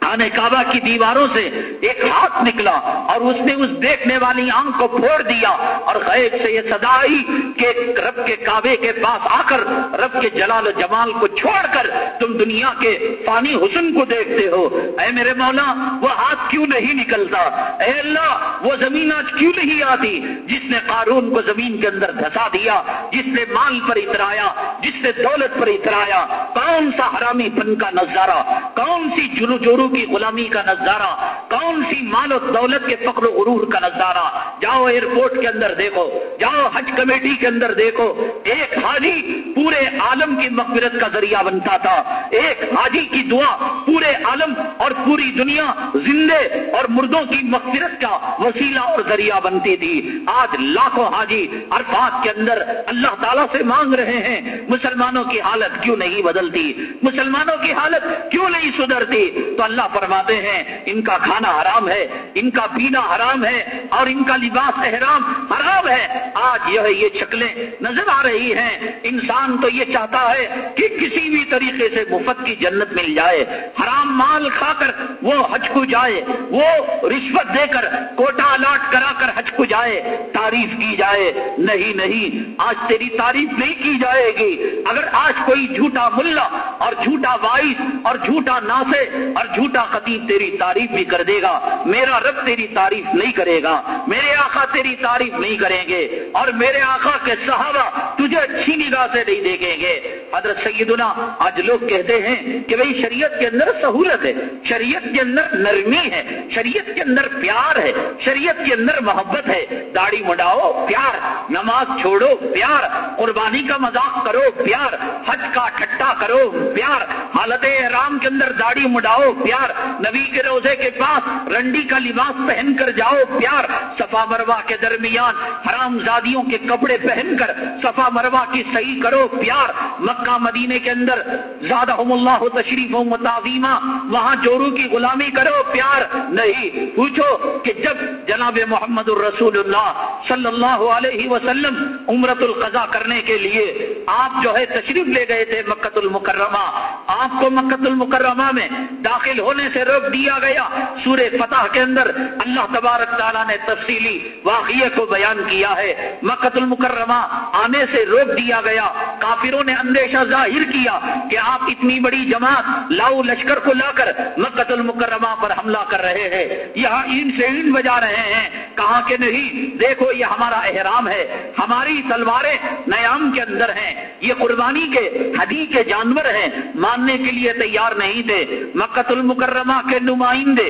خانے کعبہ کی دیواروں سے ایک ہاتھ نکلا اور اس نے اس دیکھنے والی آنکھ کو پھوڑ دیا اور غیب سے یہ صدا آئی کہ رب کے کعبے کے پاس آ کر رب کے جلال و جمال کو چھوڑ کر تم دنیا کے فانی حسن کو دیکھتے ہو۔ اے میرے مولا، وہ ہاتھ کیوں نہیں نکلتا؟ اے اللہ، وہ زمین آج کیوں نہیں آتی؟ جس نے قارون کو زمین کے اندر دھسا دیا، جس نے مال پر اترایا، جس نے دولت پر اترایا، کون سا حرامی پن کا نظارہ؟ کون سی جرو جورو کی غلامی کا نظارہ، کون سی مال و دولت کے فخر و غرور کا نظارہ؟ جاؤ ایئرپورٹ کے اندر دیکھو، جاؤ حج کمیٹی کے اندر دیکھو، ایک حاجی پورے عالم کی مغفرت کا ذریعہ بنتا تھا۔ ایک حاجی کی دعا پورے عالم اور پوری دنیا زندے اور مردوں کی مغفرت کا وسیلہ اور ذریعہ بنتی تھی۔ آج لاکھوں حاجی عرفات کے اندر اللہ تعالیٰ سے مانگ رہے ہیں، مسلمانوں کی حالت کیوں نہیں بدلتی؟ مسلمانوں کی حالت کیوں نہیں سدھرتی؟ تو اللہ فرماتے ہیں، ان کا کھانا حرام ہے، ان کا پینا حرام ہے اور ان کا لباس احرام حرام ہے۔ آج یہ یہ شکلیں نظر آ رہی ہیں۔ انسان تو یہ چاہتا ہے کہ کسی بھی طریقے سے مفت کی جنت مل جائے۔ حرام مال کھا کر وہ حج کو جائے، وہ رشوت دے کر کوٹا الاٹ کرا کر حج کو جائے۔ تعریف کی جائے، نہیں نہیں، آج تیری تعریف نہیں کی جائے گی۔ اگر آج کوئی جھوٹا ملا اور جھوٹا وائس اور جھوٹا ناسے اور جھوٹا چھوٹا خطیب تیری تعریف بھی کر دے گا، میرا رب تیری تعریف نہیں کرے گا، میرے آقا تیری تعریف نہیں کریں گے، اور میرے آقا کے صحابہ تجھے اچھی نگاہ سے نہیں دیکھیں گے۔ حضرت سیدنا، آج لوگ کہتے ہیں کہ بھئی شریعت کے اندر سہولت ہے، شریعت کے اندر نرمی ہے، شریعت کے اندر پیار ہے، شریعت کے اندر محبت ہے۔ داڑھی مڈاؤ پیار۔ نماز چھوڑو، پیار۔ قربانی کا مذاق کرو، پیار۔ حج کا ٹھٹا کرو، پیار۔ حالت احرام کے اندر داڑھی مڈاؤ پیار۔ نبی کے روزے کے پاس رنڈی کا لباس پہن کر جاؤ، پیار، صفا مروا کے درمیان حرام زادیوں کے کپڑے پہن کر صفا مروا کی صحیح کرو، پیار، مکہ مدینے کے اندر زیادہ اللہ تشریف و متعظیمہ وہاں چورو کی غلامی کرو، پیار، نہیں، پوچھو کہ جب جناب محمد الرسول اللہ صلی اللہ علیہ وسلم عمرت القضا کرنے کے لیے آپ جو ہے تشریف لے گئے تھے مکت المکرمہ، آپ کو مکت المکرمہ میں داخل ہونے سے روک دیا گیا۔ سورہ فتح کے اندر اللہ تبارک تعالیٰ نے تفصیلی واقعے کو بیان کیا ہے۔ مکت المکرمہ آنے سے روک دیا گیا۔ کافروں نے اندیشہ ظاہر کیا کہ آپ اتنی بڑی جماعت لاؤ لشکر کو لا کر مکت المکرمہ پر حملہ کر رہے ہیں۔ یہاں این سے این بجا رہے ہیں۔ کہاں کہ نہیں، دیکھو یہ ہمارا احرام ہے۔ ہماری تلواریں نیام کے اندر ہیں۔ یہ قربانی کے، حدی کے جانور ہیں۔ ماننے کے لیے تیار نہیں تھے۔ مکت مکرمہ کے نمائندے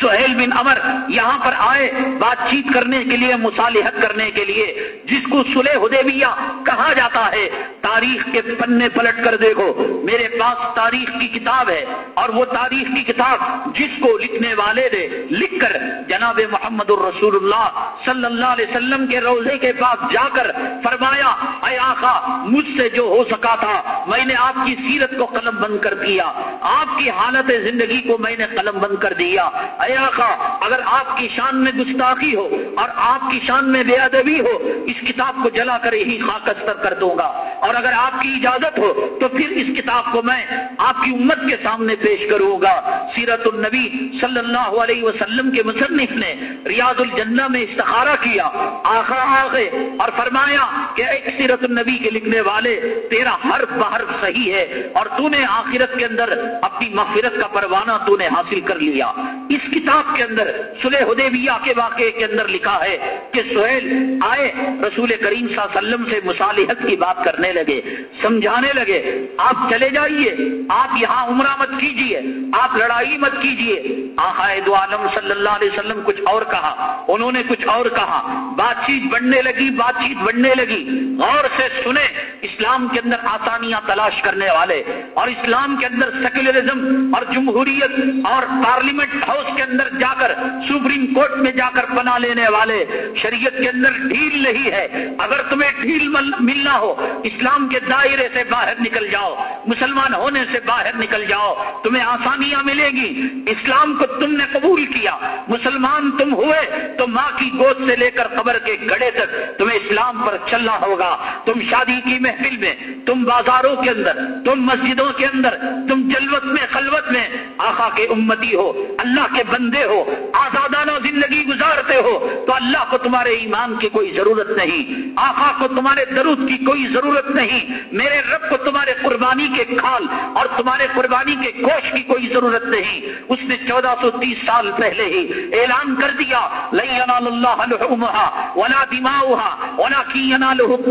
سہیل بن امر یہاں پر آئے بات چیت کرنے کے لیے، مصالحت کرنے کے لیے۔ جس کو سلح حدیبیہ کہا جاتا ہے، تاریخ کے پنے پلٹ کر دیکھو۔ میرے پاس تاریخ کی کتاب ہے اور وہ تاریخ کی کتاب جس کو لکھنے والے نے لکھ کر جناب محمد الرسول اللہ صلی اللہ علیہ وسلم کے روزے کے پاس جا کر فرمایا، اے آقا، مجھ سے جو ہو سکا تھا، میں نے آپ کی سیرت کو قلم بند کر دیا۔ آپ کی حالت زندگی کو میں نے قلم بند کر دیا۔ اے آقا، اگر آپ کی شان میں گستاخی ہو اور آپ کی شان میں بے ادبی ہو، اس کتاب کو جلا کر ہی خاکستر کر دوں گا۔ اور اگر آپ کی اجازت ہو، تو پھر اس کتاب کو میں آپ کی امت کے سامنے پیش کروں گا۔ سیرت النبی صلی اللہ علیہ وسلم کے مصنف نے ریاض الجنہ میں استخارہ کیا۔ آخا آگے اور فرمایا کہ ایک سیرت النبی کے لکھنے والے، تیرا ہر بہر صحیح ہے اور تو نے آخرت کے اندر اپنی مغفرت کا پروانہ تو نے حاصل کر لیا۔ اس کتاب کے اندر سلح حدیبیہ کے واقعے کے اندر لکھا ہے کہ سہیل آئے، رسول کریم صلی اللہ علیہ وسلم سے مصالحت کی بات کرنے لگے، سمجھانے لگے، آپ چلے جائیے، آپ یہاں عمرہ مت کیجیے آپ لڑائی مت کیجیے آقائد عالم صلی اللہ علیہ وسلم کچھ اور کہا، انہوں نے کچھ اور کہا۔ بات چیت بڑھنے لگی، بات چیت بڑھنے لگی۔ غور سے سنے اسلام کے اندر آسانیاں تلاش کرنے والے اور اسلام کے اندر سیکولرزم اور جمہوریت اور پارلیمنٹ ہاؤس کے اندر جا کر سپریم کورٹ میں جا کر پناہ لینے والے شریعت کے اندر ڈھیل نہیں ہے۔ اگر تمہیں ڈھیل ملنا ہو، اسلام کے دائرے سے باہر نکل جاؤ، مسلمان ہونے سے باہر نکل جاؤ، تمہیں آسانیاں ملیں گی۔ اسلام کو تم نے قبول کیا، مسلمان تم ہوئے تو ماں کی گود سے لے کر قبر کے گڑے تک تمہیں اسلام پر چلنا ہوگا۔ تم شادی کی محفل میں، تم بازاروں کے اندر، تم مسجدوں کے اندر، تم جلوت میں، خلوت میں آخا کے امتی ہو۔ اللہ کے بندے ہو، آزادانہ زندگی گزارتے ہو، تو اللہ کو تمہارے ایمان کی کوئی ضرورت نہیں، آقا کو تمہارے درود کی کوئی ضرورت نہیں، میرے رب کو تمہارے قربانی کے کھال اور تمہارے قربانی کے گوشت کی کوئی ضرورت نہیں۔ اس نے چودہ سو تیس سال پہلے ہی اعلان کر دیا لئی اللہ ولا دماؤ ولا کی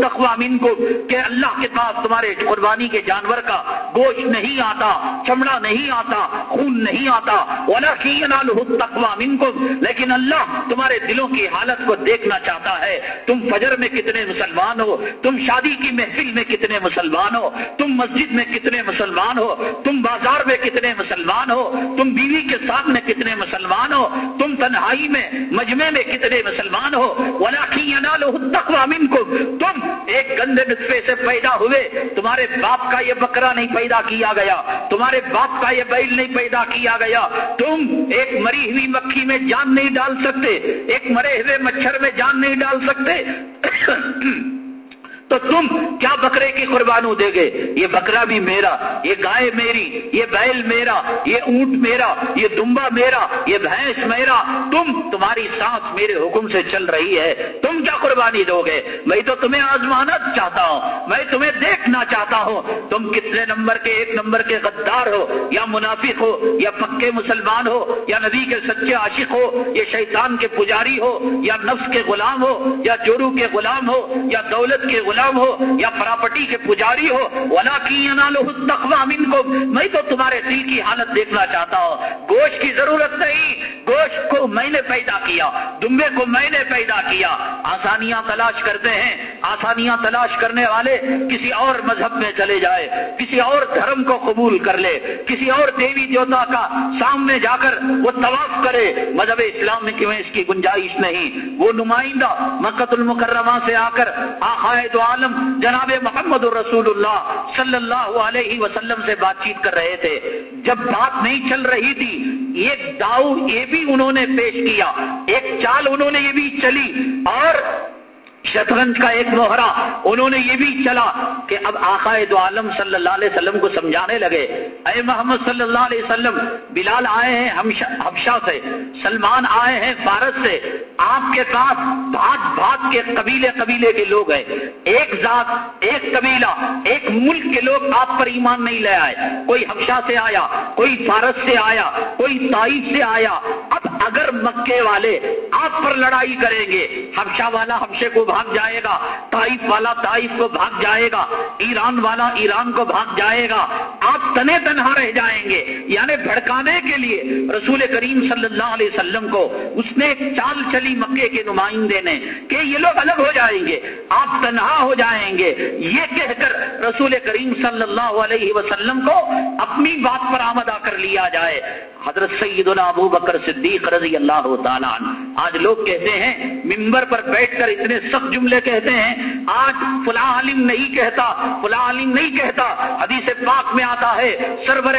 تخوا من کو کہ اللہ کے پاس تمہارے قربانی کے جانور کا گوشت نہیں آتا، چمڑا نہیں آتا، خون نہیں آتا، ولا کی تخوا کو لیکن اللہ تمہارے دلوں کی حالت کو دیکھنا چاہتا ہے۔ تم فجر میں کتنے مسلمان ہو، تم شادی کی محفل میں کتنے مسلمان ہو، تم مسجد میں کتنے مسلمان ہو، تم بازار میں کتنے مسلمان ہو، تم بیوی کے سامنے کتنے مسلمان ہو، تم تنہائی میں مجمے میں کتنے مسلمان ہو۔ ولا کی کو تم ایک گندے نطفے سے پیدا ہوئے، تمہارے باپ کا یہ بکرا نہیں پیدا کیا گیا، تمہارے باپ کا یہ بیل نہیں پیدا کیا گیا، تم ایک مری ہوئی مکھی میں جان نہیں ڈال سکتے، ایک مرے ہوئے مچھر میں جان نہیں ڈال سکتے۔ تو تم کیا بکرے کی قربانو دے گے؟ یہ بکرا بھی میرا، یہ گائے میری، یہ بیل میرا، یہ اونٹ میرا، یہ دمبا میرا، یہ بھینس میرا۔ تم، تمہاری سانس میرے حکم سے چل رہی ہے۔ تم کیا قربانی دو گے؟ میں تو تمہیں آزمانت چاہتا ہوں، میں تمہیں دیکھنا چاہتا ہوں۔ تم کتنے نمبر کے ایک نمبر کے غدار ہو، یا منافق ہو، یا پکے مسلمان ہو، یا نبی کے سچے عاشق ہو، یا شیطان کے پجاری ہو، یا نفس کے غلام ہو، یا چورو کے غلام ہو، یا دولت کے غلام ہو یا پراپرٹی کے پجاری ہو، ولا کی کو میں تو تمہارے دل کی حالت دیکھنا چاہتا ہوں۔ گوشت کی ضرورت نہیں۔ گوشت کو میں نے پیدا کیا، دمبے کو میں نے پیدا کیا۔ آسانیاں تلاش کرتے ہیں۔ آسانیاں تلاش کرنے والے کسی اور مذہب میں چلے جائے، کسی اور دھرم کو قبول کر لے، کسی اور دیوی دیوتا کا سامنے جا کر وہ طواف کرے۔ مذہب اسلام میں کیوں اس کی گنجائش نہیں؟ وہ نمائندہ مکت المکرمہ سے آ کر آخائد عالم جناب محمد الرسول اللہ صلی اللہ علیہ وسلم سے بات چیت کر رہے تھے۔ جب بات نہیں چل رہی تھی، ایک داؤ یہ بھی انہوں نے پیش کیا، ایک چال انہوں نے یہ بھی چلی اور شطرنج کا ایک موہرا انہوں نے یہ بھی چلا کہ اب آقائد عالم صلی اللہ علیہ وسلم کو سمجھانے لگے۔ اے محمد صلی اللہ علیہ وسلم، بلال آئے ہیں حبشہ سے، سلمان آئے ہیں فارس سے۔ آپ کے پاس بھاگ بھاگ کے قبیلے قبیلے کے لوگ ہیں۔ ایک ذات، ایک قبیلہ، ایک ملک کے لوگ آپ پر ایمان نہیں لے آئے۔ کوئی حبشہ سے آیا، کوئی فارس سے آیا، کوئی تائف سے آیا۔ اب اگر مکے والے آپ پر لڑائی کریں گے، حبشہ والا حبشے کو بھاگ جائے گا تائف والا تائف کو بھاگ جائے گا، ایران والا ایران کو بھاگ جائے گا، آپ تنے تنہا رہ جائیں گے۔ یعنی بھڑکانے کے لیے رسول کریم صلی اللہ علیہ وسلم کو اس نے ایک چال چلی مکے کے نمائندے نے کہ یہ لوگ الگ ہو جائیں گے، آپ تنہا ہو جائیں گے۔ یہ کہہ کر رسول کریم صلی اللہ علیہ وسلم کو اپنی بات پر آمدہ کر لیا جائے۔ حضرت سیدنا ابو بکر صدیق رضی اللہ تعالیٰ آج لوگ کہتے ہیں، ممبر پر بیٹھ کر اتنے سخت جملے کہتے ہیں، آج فلاں عالم نہیں کہتا، فلاں عالم نہیں کہتا۔ حدیث پاک میں آتا ہے، سرور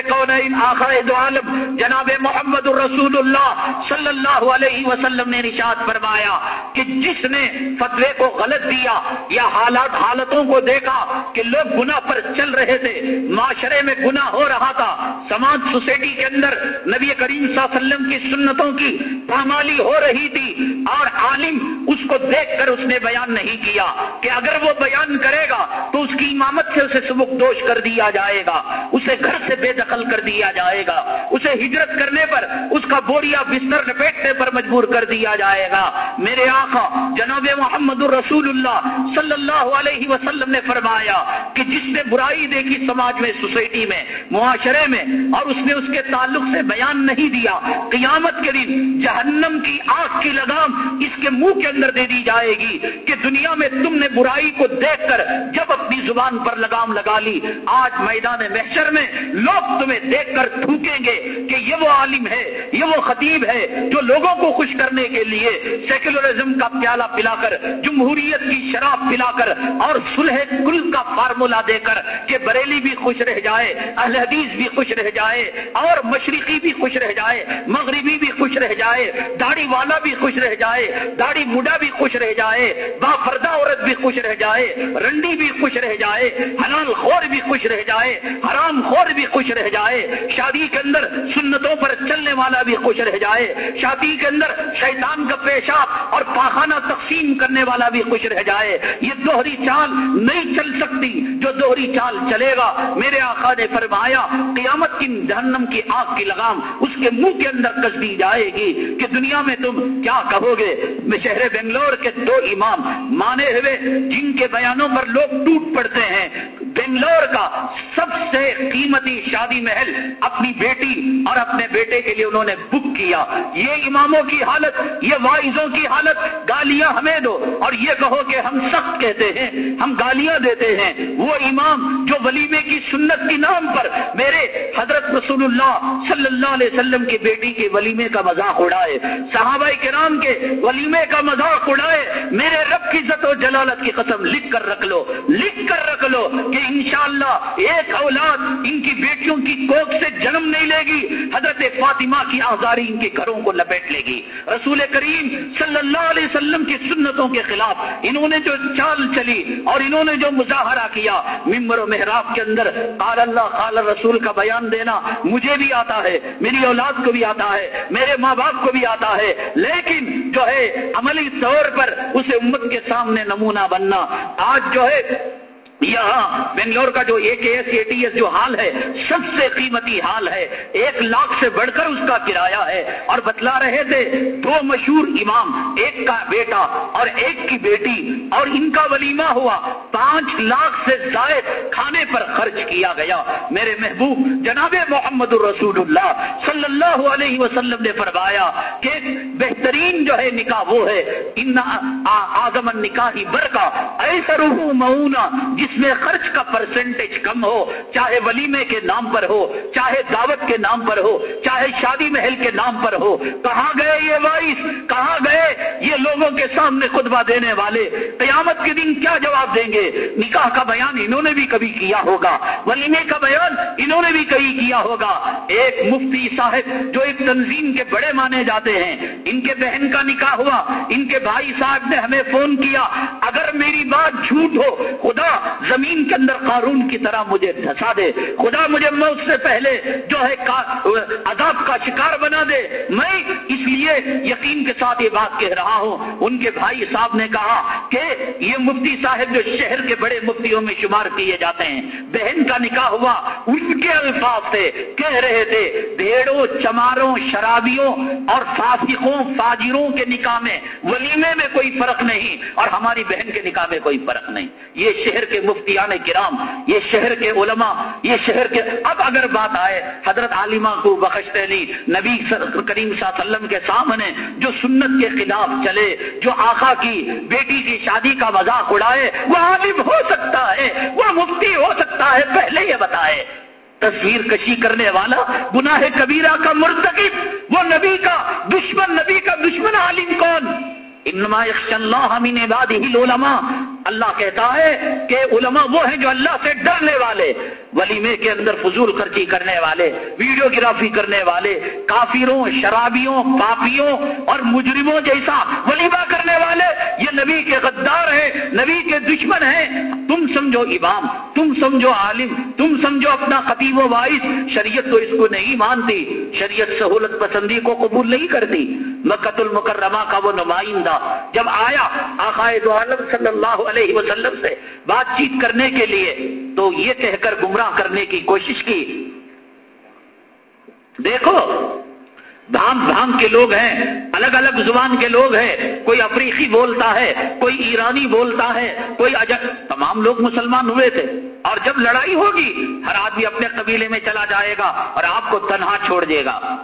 دو عالم، جناب محمد الرسول اللہ صلی اللہ علیہ وسلم نے نشاد فرمایا کہ جس نے فتوے کو غلط دیا یا حالات، حالتوں کو دیکھا کہ لوگ گناہ پر چل رہے تھے، معاشرے میں گناہ ہو رہا تھا، سماج سوسائٹی کے اندر نبی کریم صلی اللہ علیہ وسلم کی سنتوں کی پامالی ہو رہی تھی اور عالم اس کو دیکھ کر اس نے بیان نہیں کیا کہ اگر وہ بیان کرے گا تو اس کی امامت سے اسے سبک دوش کر دیا جائے گا، اسے گھر سے بے دخل کر دیا جائے گا، اسے ہجرت کرنے پر اس کا بوریا بستر لپیٹنے پر مجبور کر دیا جائے گا۔ میرے آقا، جناب محمد الرسول اللہ صلی اللہ علیہ وسلم نے فرمایا کہ جس نے برائی دیکھی سماج میں، سوسائٹی میں، معاشرے میں اور اس نے اس کے تعلق سے بیان بیان نہیں دیا، قیامت کے دن جہنم کی آگ کی لگام اس کے منہ کے اندر دے دی جائے گی کہ دنیا میں تم نے برائی کو دیکھ کر جب اپنی زبان پر لگام لگا لی، آج میدان محشر میں لوگ تمہیں دیکھ کر تھوکیں گے کہ یہ وہ عالم ہے، یہ وہ خطیب ہے جو لوگوں کو خوش کرنے کے لیے سیکولرزم کا پیالہ پلا کر، جمہوریت کی شراب پلا کر اور سلح کل کا فارمولا دے کر کہ بریلی بھی خوش رہ جائے، اہل حدیث بھی خوش رہ جائے اور مشرقی بھی خوش رہ جائے مغربی بھی خوش رہ جائے داڑھی والا بھی خوش رہ جائے داڑھی مڈا بھی خوش رہ جائے با فردہ عورت بھی خوش رہ جائے رنڈی بھی خوش رہ جائے حلال خور بھی خوش رہ جائے حرام خور بھی خوش رہ جائے شادی کے اندر سنتوں پر چلنے والا بھی خوش رہ جائے شادی کے اندر شیطان کا پیشاب اور پاخانہ تقسیم کرنے والا بھی خوش رہ جائے یہ دوہری چال نہیں چل سکتی جو دوہری چال چلے گا میرے آقا نے فرمایا قیامت کی جہنم کی آگ کی لگام اس کے منہ کے اندر کس دی جائے گی کہ دنیا میں تم کیا کہو گے؟ میں شہر بنگلور کے دو امام مانے ہوئے جن کے بیانوں پر لوگ ٹوٹ پڑتے ہیں۔ بنگلور کا سب سے قیمتی شادی محل اپنی بیٹی اور اپنے بیٹے کے لیے انہوں نے بک کیا۔ یہ اماموں کی حالت، یہ وائزوں کی حالت، گالیاں ہمیں دو۔ اور یہ کہو کہ ہم سخت کہتے ہیں، ہم گالیاں دیتے ہیں۔ وہ امام جو ولیمے کی سنت کے نام پر میرے حضرت رسول اللہ صلی اللہ علیہ وسلم کی بیٹی کے ولیمے کا مذاق اڑائے، صحابہ کے نام کے ولیمے کا مذاق اڑائے، میرے رب کی عزت و جلالت کی قسم لکھ کر رکھ لو، لکھ کر رکھ لو کہ انشاءاللہ ایک اولاد ان کی بیٹیوں کی کوک سے جنم نہیں لے گی، حضرت فاطمہ کی آزاری ان کے گھروں کو لپیٹ لے گی۔ رسول کریم صلی اللہ علیہ وسلم کی سنتوں کے خلاف انہوں نے جو چال چلی اور انہوں نے جو مظاہرہ کیا ممبر و محراب کے اندر قال اللہ، قال رسول کا بیان دینا مجھے بھی آتا ہے، میری اولاد کو بھی آتا ہے، میرے ماں باپ کو بھی آتا ہے، لیکن جو ہے عملی طور پر اسے امت کے سامنے نمونہ بننا، آج جو ہے یہاں بنگلور کا جو اے کے ایس اے ٹی ایس جو حال ہے، سب سے قیمتی حال ہے۔ ایک لاکھ سے بڑھ کر اس کا کرایہ ہے۔ اور بتلا رہے تھے، دو مشہور امام، ایک کا بیٹا اور ایک کی بیٹی۔ اور ان کا ولیمہ ہوا۔ پانچ لاکھ سے زائد کھانے پر خرچ کیا گیا۔ میرے محبوب، جناب محمد الرسول اللہ صلی اللہ علیہ وسلم نے فرمایا کہ بہترین جو ہے نکاح وہ ہے۔ ان آزمن نکاح بر کا ایسا روح مؤنا جس میں خرچ کا پرسنٹیج کم ہو، چاہے ولیمے کے نام پر ہو، چاہے دعوت کے نام پر ہو، چاہے شادی محل کے نام پر ہو، کہاں گئے یہ وائس؟ کہاں گئے یہ لوگوں کے سامنے خطبہ دینے والے؟ قیامت کے دن کیا جواب دیں گے؟ نکاح کا بیان انہوں نے بھی کبھی کیا ہوگا؟ ولیمے کا بیان انہوں نے بھی کبھی کیا ہوگا؟ ایک مفتی صاحب جو ایک تنظیم کے بڑے مانے جاتے ہیں، ان کے بہن کا نکاح ہوا، ان کے بھائی صاحب نے ہمیں فون کیا، اگر میری بات جھوٹ ہو، خدا زمین کے اندر قارون کی طرح مجھے دھسا دے۔ خدا مجھے موت سے پہلے جو ہے عذاب کا شکار بنا دے۔ میں اس لیے یقین کے ساتھ یہ بات کہہ رہا ہوں۔ ان کے بھائی صاحب نے کہا کہ یہ مفتی صاحب جو شہر کے بڑے مفتیوں میں شمار کیے جاتے ہیں، بہن کا نکاح ہوا ان کے الفاظ تھے۔ کہہ رہے تھے، بھیڑوں، چماروں، شرابیوں اور فاسقوں، فاجروں کے نکاح میں، ولیمے میں کوئی فرق نہیں اور ہماری بہن کے نکاح میں کوئی فرق نہیں۔ یہ شہر کے مفتیان کرام، یہ شہر کے علماء، یہ شہر کے، اب اگر بات آئے، حضرت عالمہ کو بخش لی نبی کریم صلی اللہ علیہ وسلم کے سامنے جو سنت کے خلاف چلے، جو آقا کی، بیٹی کی شادی کا مذاق اڑائے، وہ عالم ہو سکتا ہے، وہ مفتی ہو سکتا ہے، پہلے یہ بتائے۔ تصویر کشی کرنے والا، گناہ کبیرہ کا مرتکب، وہ نبی کا دشمن، نبی کا دشمن عالم کون؟ انما اللہ امین باد ہی اللہ کہتا ہے کہ علماء وہ ہیں جو اللہ سے ڈرنے والے ولیمے کے اندر فضول خرچی کرنے والے، ویڈیوگرافی کرنے والے، کافروں، شرابیوں، پاپیوں اور مجرموں جیسا ولیمہ کرنے والے، یہ نبی کے غدار ہیں، نبی کے دشمن ہیں۔ تم سمجھو امام، تم سمجھو عالم، تم سمجھو اپنا خطیب و باعث شریعت تو اس کو نہیں مانتی، شریعت سہولت پسندی کو قبول نہیں کرتی۔ مکت المکرمہ کا وہ نمائندہ جب آیا دو عالم صلی اللہ علیہ وسلم سے بات چیت کرنے کے لیے، تو یہ کہہ کر گمراہ کرنے کی کوشش کی۔ دیکھو دھام دھام کے لوگ ہیں، الگ الگ زبان کے لوگ ہیں۔ کوئی افریقی بولتا ہے، کوئی ایرانی بولتا ہے، کوئی اجب تمام لوگ مسلمان ہوئے تھے۔ اور جب لڑائی ہوگی، ہر آدمی اپنے قبیلے میں چلا جائے گا اور آپ کو تنہا چھوڑ دے گا۔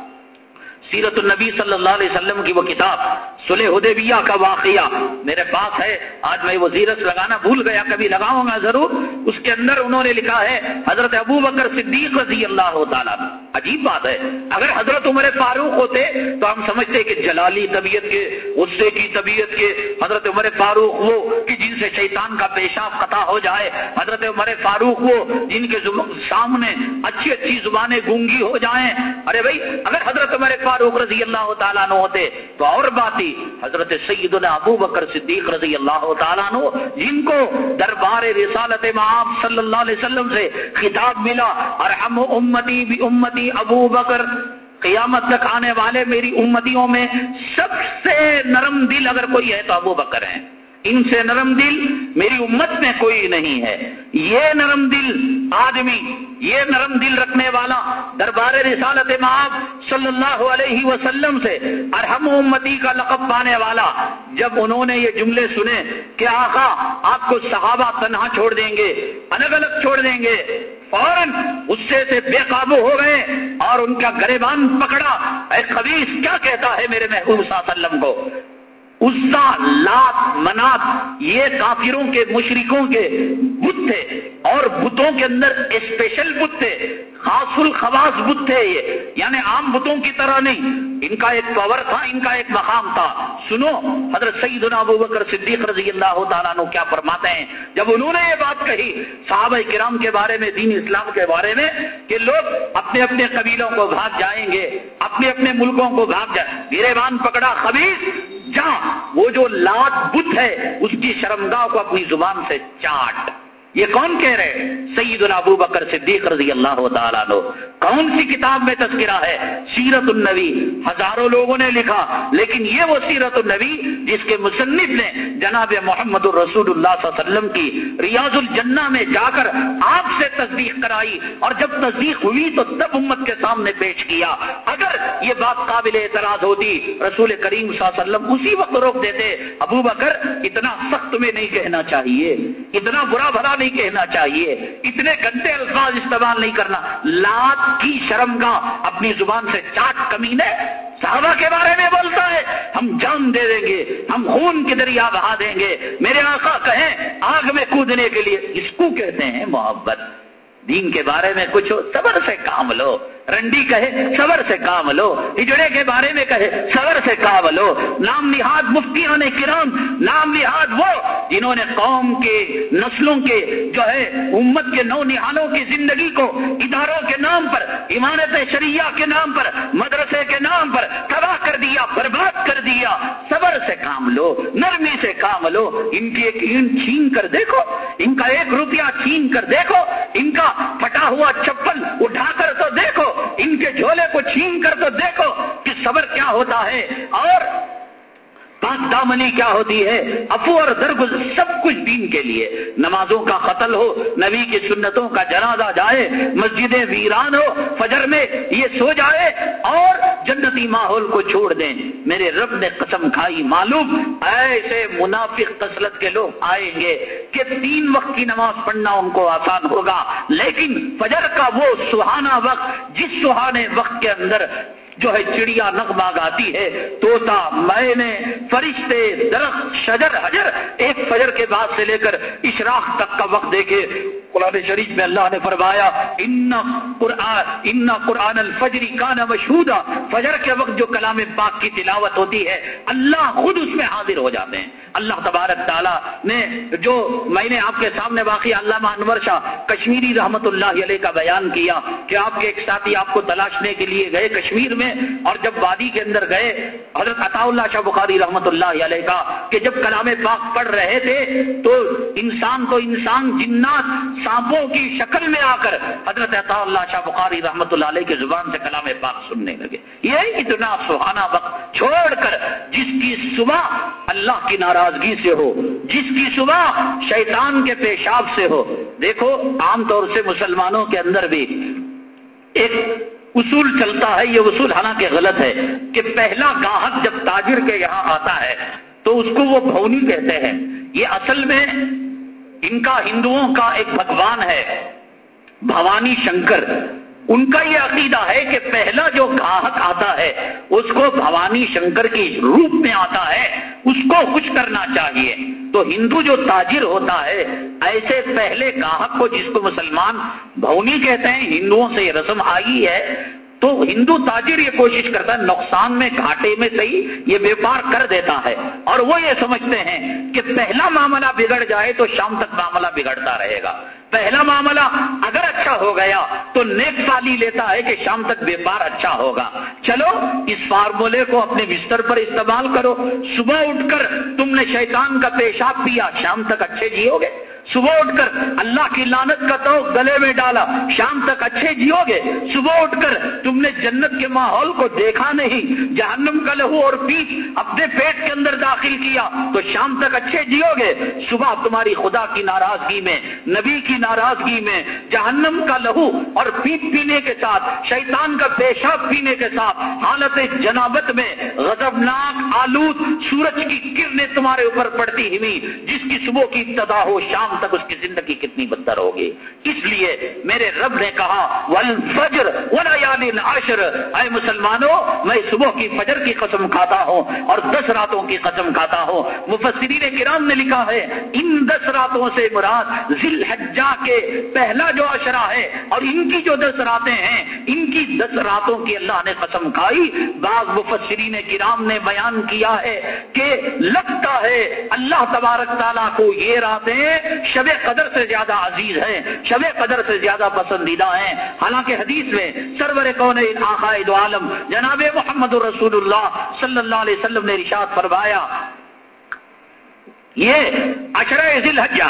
سیرت النبی صلی اللہ علیہ وسلم کی وہ کتاب سلح حدیبیہ کا واقعہ۔ میرے پاس ہے، آج میں وہ زیرت لگانا بھول گیا، کبھی لگاؤں گا ضرور۔ اس کے اندر انہوں نے لکھا ہے، حضرت ابو بکر صدیق رضی اللہ تعالیٰ عجیب بات ہے۔ اگر حضرت عمر فاروق ہوتے تو ہم سمجھتے کہ جلالی طبیعت کے، غصے کی طبیعت کے، حضرت عمر فاروق وہ کہ جن سے شیطان کا پیشاب قطع ہو جائے۔ حضرت عمر فاروق وہ جن کے سامنے اچھی اچھی زبانیں گونگی ہو جائیں۔ ارے بھائی، اگر حضرت عمر فاروق رضی اللہ تعالیٰ نو ہوتے تو اور بات ہی حضرت سیدنا ابو بکر صدیق رضی اللہ تعالیٰ نو جن کو دربار رسالت معاف صلی اللہ علیہ وسلم سے خطاب ملا اور ہم امتی بھی امتی ابو بکر قیامت تک آنے والے میری امتیوں میں سب سے نرم دل اگر کوئی ہے تو ابو بکر ہیں۔ ان سے نرم دل میری امت میں کوئی نہیں ہے۔ یہ نرم دل آدمی، یہ نرم دل رکھنے والا دربار رسالت معاف صلی اللہ علیہ وسلم سے ارحم امتی کا لقب پانے والا، جب انہوں نے یہ جملے سنے کہ آقا، آپ کو صحابہ تنہا چھوڑ دیں گے، الگ الگ چھوڑ دیں گے۔ فوراً غصے سے بے قابو ہو گئے اور ان کا گریبان پکڑا۔ اے خبیص، کیا کہتا ہے میرے محبوب صلی اللہ علیہ وسلم کو؟ اسا لات، منات، یہ کافروں کے، مشرکوں کے بت تھے اور بتوں کے اندر اسپیشل بت تھے خاص الخواص بت تھے یہ یعنی عام بتوں کی طرح نہیں۔ ان کا ایک پاور تھا، ان کا ایک مقام تھا۔ سنو، حضرت سیدنا ابو بکر صدیق رضی اللہ تعالیٰ نو کیا فرماتے ہیں؟ جب انہوں نے یہ بات کہی صحابہ کرام کے بارے میں، دین اسلام کے بارے میں، کہ لوگ اپنے اپنے قبیلوں کو بھاگ جائیں گے، اپنے اپنے ملکوں کو بھاگ جائیں۔ گرے بان پکڑا خبیص جا وہ جو لات بت ہے اس کی شرمگاہ کو اپنی زبان سے چاٹ۔ یہ کون کہہ رہے سید الابو بکر صدیق رضی اللہ تعالیٰ لو کون سی کتاب میں تذکرہ ہے؟ سیرت النبی۔ ہزاروں لوگوں نے لکھا، لیکن یہ وہ سیرت النبی جس کے مصنف نے جناب محمد الرسول اللہ صلی اللہ علیہ وسلم کی ریاض الجنہ میں جا کر آپ سے تصدیق کرائی، اور جب تصدیق ہوئی تو تب امت کے سامنے پیش کیا۔ اگر یہ بات قابل اعتراض ہوتی، رسول کریم صلی اللہ علیہ وسلم اسی وقت روک دیتے، ابو بکر اتنا سخت میں نہیں کہنا چاہیے، اتنا برا بھلا نہیں کہنا چاہیے۔ اتنے گندے الفاظ استعمال نہیں کرنا۔ لات کی شرم کا اپنی زبان سے چاٹ کمی نے صحابہ کے بارے میں بولتا ہے۔ ہم جان دے دیں گے، ہم خون کے دریا بہا دیں گے۔ میرے آقا کہیں آگ میں کودنے کے لیے اس کو کہتے ہیں محبت۔ دین کے بارے میں کچھ صبر سے کام لو۔ رنڈی کہے صبر سے کام لو ہجڑے کے بارے میں کہے صبر سے کام لو نام نہاد مفتیان کرام، نام نہاد وہ جنہوں نے قوم کے، نسلوں کے جو ہے، امت کے نو نہالوں کی زندگی کو اداروں کے نام پر، امانت شریعہ کے نام پر، مدرسے کے نام پر تباہ کر دیا، برباد کر دیا۔ صبر سے کام لو نرمی سے کام لو ان کی ایک اینٹ چھین کر دیکھو۔ ان کا ایک روپیہ چھین کر دیکھو۔ ان کا پھٹا ہوا چپل اٹھا کر تو دیکھو۔ ان کے جھولے کو چھین کر تو دیکھو کہ صبر کیا ہوتا ہے اور پاک دامنی کیا ہوتی ہے؟ افو اور درگز سب کچھ دین کے لیے۔ نمازوں کا قتل ہو، نبی کی سنتوں کا جنازہ جائے، مسجدیں ویران ہو، فجر میں یہ سو جائے اور جنتی ماحول کو چھوڑ دیں۔ میرے رب نے قسم کھائی، معلوم۔ ایسے منافق قسلت کے لوگ آئیں گے کہ تین وقت کی نماز پڑھنا ان کو آسان ہوگا، لیکن فجر کا وہ سہانا وقت، جس سہانے وقت کے اندر جو ہے چڑیا نغمہ گاتی ہے توتا میں نے فرشتے، درخت، شجر، حجر، ایک فجر کے بعد سے لے کر اشراق تک کا وقت دیکھے قرآن شریف میں اللہ نے فرمایا ان قرآن ان قرآن الفجری کا مشہور فجر کے وقت جو کلام پاک کی تلاوت ہوتی ہے، اللہ خود اس میں حاضر ہو جاتے ہیں۔ اللہ تبارک تعالیٰ نے جو میں نے آپ کے سامنے واقعی علامہ انور شاہ کشمیری رحمت اللہ علیہ کا بیان کیا کہ آپ کے ایک ساتھی آپ کو تلاشنے کے لیے گئے کشمیر میں اور جب وادی کے اندر گئے، حضرت عطا اللہ شاہ بخاری رحمت اللہ علیہ کا کہ جب کلام پاک پڑھ رہے تھے تو انسان تو انسان جنات سانپوں کی شکل میں آ کر حضرت عطا اللہ شاہ بخاری رحمت اللہ علیہ کی زبان سے کلام پاک سننے لگے۔ یہ اتنا سہانا وقت چھوڑ کر جس کی صبح اللہ کی ناراضگی سے ہو، جس کی صبح شیطان کے پیشاب سے ہو۔ دیکھو، عام طور سے مسلمانوں کے اندر بھی ایک اصول چلتا ہے، یہ اصول حالانکہ غلط ہے کہ پہلا گاہک جب تاجر کے یہاں آتا ہے تو اس کو وہ بھونی کہتے ہیں۔ یہ اصل میں ان کا ہندوؤں کا ایک بھگوان ہے، بھوانی شنکر۔ ان کا یہ عقیدہ ہے کہ پہلا جو گاہک آتا ہے، اس کو بھوانی شنکر کی روپ میں آتا ہے، اس کو کچھ کرنا چاہیے۔ تو ہندو جو تاجر ہوتا ہے، ایسے پہلے گاہک کو جس کو مسلمان بھونی کہتے ہیں، ہندوؤں سے یہ رسم آئی ہے تو ہندو تاجر یہ کوشش کرتا ہے نقصان میں، گھاٹے میں صحیح یہ ویپار کر دیتا ہے۔ اور وہ یہ سمجھتے ہیں کہ پہلا معاملہ بگڑ جائے تو شام تک معاملہ بگڑتا رہے گا۔ پہلا معاملہ اگر اچھا ہو گیا تو نیک سالی لیتا ہے کہ شام تک ویپار اچھا ہوگا۔ چلو، اس فارمولے کو اپنے بستر پر استعمال کرو۔ صبح اٹھ کر تم نے شیطان کا پیشاب پیا، شام تک اچھے جیو گے۔ صبح اٹھ کر اللہ کی لانت کا تو گلے میں ڈالا، شام تک اچھے جیو گے۔ صبح اٹھ کر تم نے جنت کے ماحول کو دیکھا نہیں، جہنم کا لہو اور پیٹ اپنے پیٹ کے اندر داخل کیا۔ تو شام تک اچھے جیو گے۔ صبح تمہاری خدا کی ناراضگی میں، نبی کی ناراضگی میں، جہنم کا لہو اور پیٹ پینے کے ساتھ، شیطان کا پیشاب پینے کے ساتھ، حالت جنابت میں غضبناک آلود سورج کی کرنیں تمہارے اوپر پڑتی ہوئی جس کی صبح کی ابتدا ہو شام شام تک اس کی زندگی کتنی بدتر ہوگی۔ اس لیے میرے رب نے کہا ول فجر یعنی عشر اے مسلمانوں، میں صبح کی فجر کی قسم کھاتا ہوں اور دس راتوں کی قسم کھاتا ہوں۔ مفسرین کرام نے لکھا ہے، ان دس راتوں سے مراد ذل کے پہلا جو اشرا ہے اور ان کی جو دس راتیں ہیں، ان کی دس راتوں کی اللہ نے قسم کھائی۔ بعض مفسرین کرام نے بیان کیا ہے کہ لگتا ہے اللہ تبارک تعالیٰ کو یہ راتیں شب قدر سے زیادہ عزیز ہیں، شب قدر سے زیادہ پسندیدہ ہیں۔ حالانکہ حدیث میں سرور کون آقائد عالم، جناب محمد الرسول اللہ صلی اللہ علیہ وسلم نے رشاد فرمایا، یہ اشرۂ ذیل حجا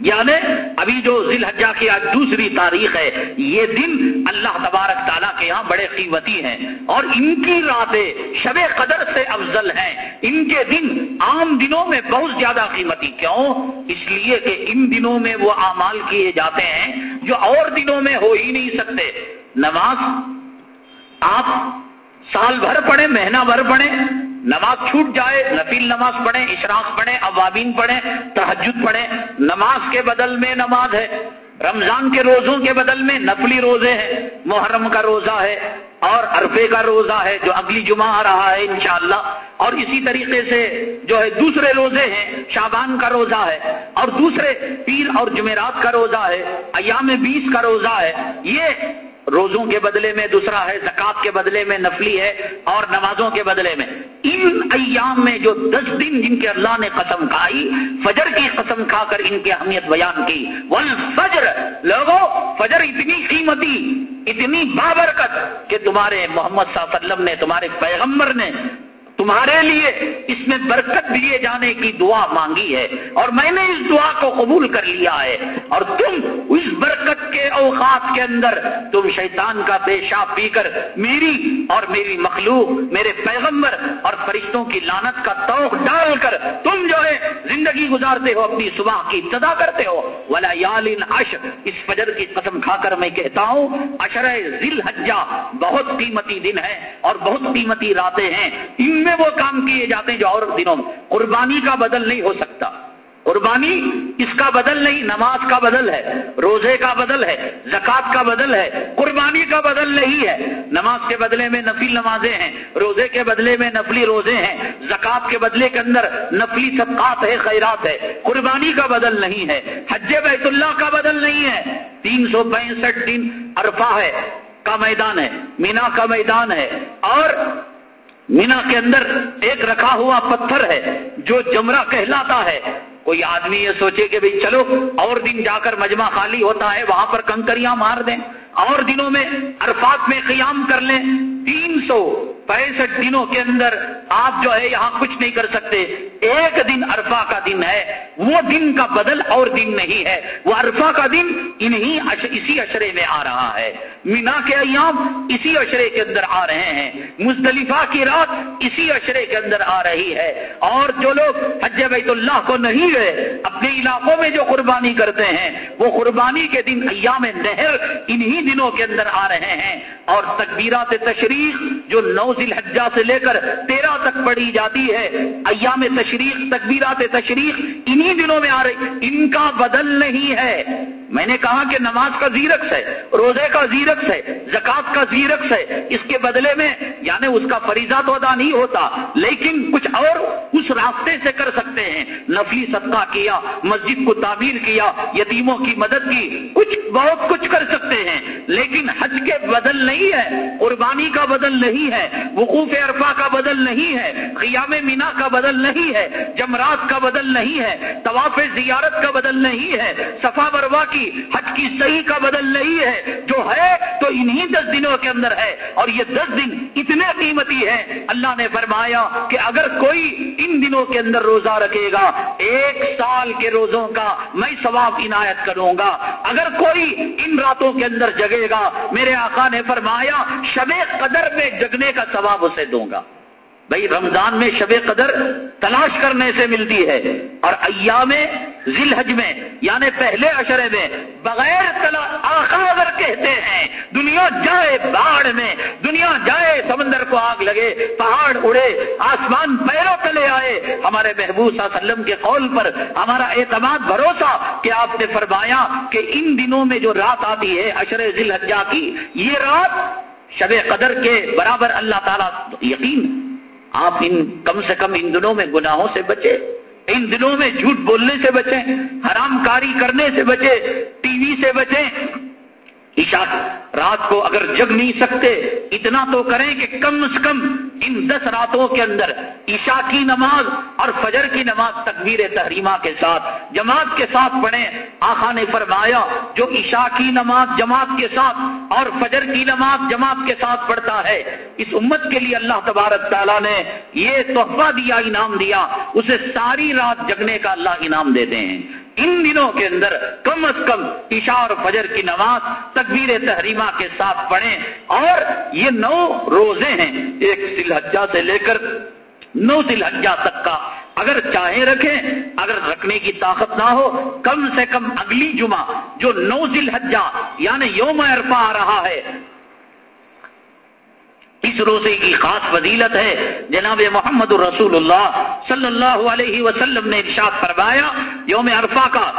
یعنی ابھی جو ذیل حجا کی آج دوسری تاریخ ہے، یہ دن اللہ تبارک تعالیٰ کے یہاں بڑے قیمتی ہیں۔ اور ان کی راتیں شب قدر سے افضل ہیں۔ ان کے دن عام دنوں میں بہت زیادہ قیمتی۔ کیوں؟ اس لیے کہ ان دنوں میں وہ اعمال کیے جاتے ہیں جو اور دنوں میں ہو ہی نہیں سکتے۔ نماز، آپ سال بھر پڑھیں، مہینہ بھر پڑھیں نماز چھوٹ جائے نفیل نماز پڑھیں، اشراق پڑھیں عوابین پڑھیں تحجد پڑھیں، نماز کے بدل میں نماز ہے، رمضان کے روزوں کے بدل میں نفلی روزے ہیں، محرم کا روزہ ہے، اور عرفے کا روزہ ہے جو اگلی جمعہ آ رہا ہے انشاءاللہ، اور اسی طریقے سے جو ہے دوسرے روزے ہیں شابان کا روزہ ہے، اور دوسرے پیر اور جمعرات کا روزہ ہے، ایام بیس کا روزہ ہے، یہ روزوں کے بدلے میں، دوسرا ہے زکات کے بدلے میں، نفلی ہے اور نمازوں کے بدلے میں۔ ان ایام میں جو دس دن جن کے اللہ نے قسم کھائی، فجر کی قسم کھا کر ان کی اہمیت بیان کی۔ ول فجر لوگوں، فجر اتنی قیمتی، اتنی بابرکت کہ تمہارے محمد صلی اللہ علیہ وسلم نے، تمہارے پیغمبر نے تمہارے لیے اس میں برکت دیے جانے کی دعا مانگی ہے اور میں نے اس دعا کو قبول کر لیا ہے اور تم اس برکت کے اوقات کے اندر تم شیطان کا پیشاب پی کر میری اور میری مخلوق، میرے پیغمبر اور فرشتوں کی لانت کا توق ڈال کر تم جو ہے زندگی گزارتے ہو، اپنی صبح کی ابتدا کرتے ہو۔ ولا یالین اش اس فجر کی قسم کھا کر میں کہتا ہوں اشر ذل حجا بہت قیمتی دن ہے اور بہت قیمتی راتیں ہیں۔ ان میں وہ کام کیے جاتے ہیں جو اور دنوں میں۔ قربانی کا بدل نہیں ہو سکتا۔ قربانی اس کا بدل نہیں، نماز کا بدل ہے، روزے کا بدل ہے زکات کا بدل ہے، قربانی کا بدل نہیں ہے۔ نماز کے بدلے میں نفلی نمازیں ہیں، روزے کے بدلے میں نفلی روزے ہیں۔ زکات کے بدلے کے اندر نفلی صدقات ہے، خیرات ہے۔ قربانی کا بدل نہیں ہے، حج بیت اللہ کا بدل نہیں ہے۔ تین سو پینسٹھ دن عرفہ ہے، کا میدان ہے، مینا کا میدان ہے۔ اور مینا کے اندر ایک رکھا ہوا پتھر ہے جو جمرہ کہلاتا ہے۔ کوئی آدمی یہ سوچے کہ بھئی چلو، اور دن جا کر مجمع خالی ہوتا ہے، وہاں پر کنکریاں مار دیں، اور دنوں میں عرفات میں قیام کر لیں۔ تین سو پینسٹھ دنوں کے اندر آپ جو ہے یہاں کچھ نہیں کر سکتے۔ ایک دن عرفہ کا دن ہے، وہ دن کا بدل اور دن نہیں ہے۔ وہ عرفہ کا دن انہی اسی اشرے میں آ رہا ہے۔ مینا کے ایام اسی اشرے کے اندر آ رہے ہیں۔ مزدلفہ کی رات اسی اشرے کے اندر آ رہی ہے۔ اور جو لوگ حج بیت اللہ کو نہیں گئے، اپنے علاقوں میں جو قربانی کرتے ہیں، وہ قربانی کے دن ایام نہر انہی دنوں کے اندر آ رہے ہیں۔ اور تکبیرات تشریف جو نو ذی الحجہ سے لے کر تیرہ تک پڑھی جاتی ہے۔ ایام تشریق، تکبیرات تشریق، انہی دنوں میں آ رہی، ان کا بدل نہیں ہے۔ میں نے کہا کہ نماز کا زیرکس ہے، روزے کا زیرکس ہے زکات کا زیرکس ہے، اس کے بدلے میں یعنی اس کا فریضہ تو ادا نہیں ہوتا، لیکن کچھ اور اس راستے سے کر سکتے ہیں۔ نفلی صدقہ کیا، مسجد کو تعمیر کیا، یتیموں کی مدد کی، کچھ بہت کچھ کر سکتے ہیں، لیکن حج کے بدل نہیں ہے، قربانی کا بدل نہیں ہے، وقوف عرفہ کا بدل نہیں ہے، قیام مینا کا بدل نہیں ہے، جمرات کا بدل نہیں ہے، طواف زیارت کا بدل نہیں ہے، صفا بروا کی حج کی صحیح کا بدل نہیں ہے، جو ہے تو انہی دس دنوں کے اندر ہے۔ اور یہ دس دن اتنے قیمتی ہیں۔ اللہ نے فرمایا کہ اگر کوئی ان دنوں کے اندر روزہ رکھے گا، ایک سال کے روزوں کا میں ثواب عنایت کروں گا۔ اگر کوئی ان راتوں کے اندر جگے گا، میرے آقا نے فرمایا، شب قدر میں جگنے کا ثواب اسے دوں گا۔ بھائی، رمضان میں شب قدر تلاش کرنے سے ملتی ہے۔ اور ایام ذل حج میں یعنی پہلے اشرے میں، بغیر آخا اگر کہتے ہیں، دنیا جائے باڑ میں، دنیا جائے سمندر کو آگ لگے، پہاڑ اڑے، آسمان پیروں تلے آئے، ہمارے محبوب صلی اللہ علیہ وسلم کے قول پر ہمارا اعتماد بھروسہ کہ آپ نے فرمایا کہ ان دنوں میں جو رات آتی ہے اشر ذل حجا کی، یہ رات شب قدر کے برابر اللہ تعالیٰ، یقین، آپ ان کم سے کم ان دنوں میں گناہوں سے بچے۔ ان دنوں میں جھوٹ بولنے سے بچیں، حرام کاری کرنے سے بچے ٹی وی سے بچیں عشاء رات کو اگر جگ نہیں سکتے، اتنا تو کریں کہ کم از کم ان دس راتوں کے اندر عشاء کی نماز اور فجر کی نماز تکبیر تحریمہ کے ساتھ، جماعت کے ساتھ پڑھیں۔ آخا نے فرمایا، جو عشاء کی نماز جماعت کے ساتھ اور فجر کی نماز جماعت کے ساتھ پڑھتا ہے، اس امت کے لیے اللہ تبارک تعالیٰ نے یہ تحفہ دیا، انعام دیا۔ اسے ساری رات جگنے کا اللہ انعام دیتے ہیں۔ ان دنوں کے اندر کم از کم عشاء اور فجر کی نماز تکبیر تحریمہ کے ساتھ پڑھیں اور یہ نو روزے ہیں ایک سلحجہ سے لے کر نو دلحجہ تک کا۔ اگر چاہے رکھیں، اگر رکھنے کی طاقت نہ ہو، کم سے کم اگلی جمعہ جو نو ذلحجہ یعنی یوم عرفہ آ رہا ہے، اس روزے کی خاص فضیلت ہے۔ جناب محمد الرسول اللہ صلی اللہ علیہ وسلم نے ارشاد فرمایا، یوم عرفہ کا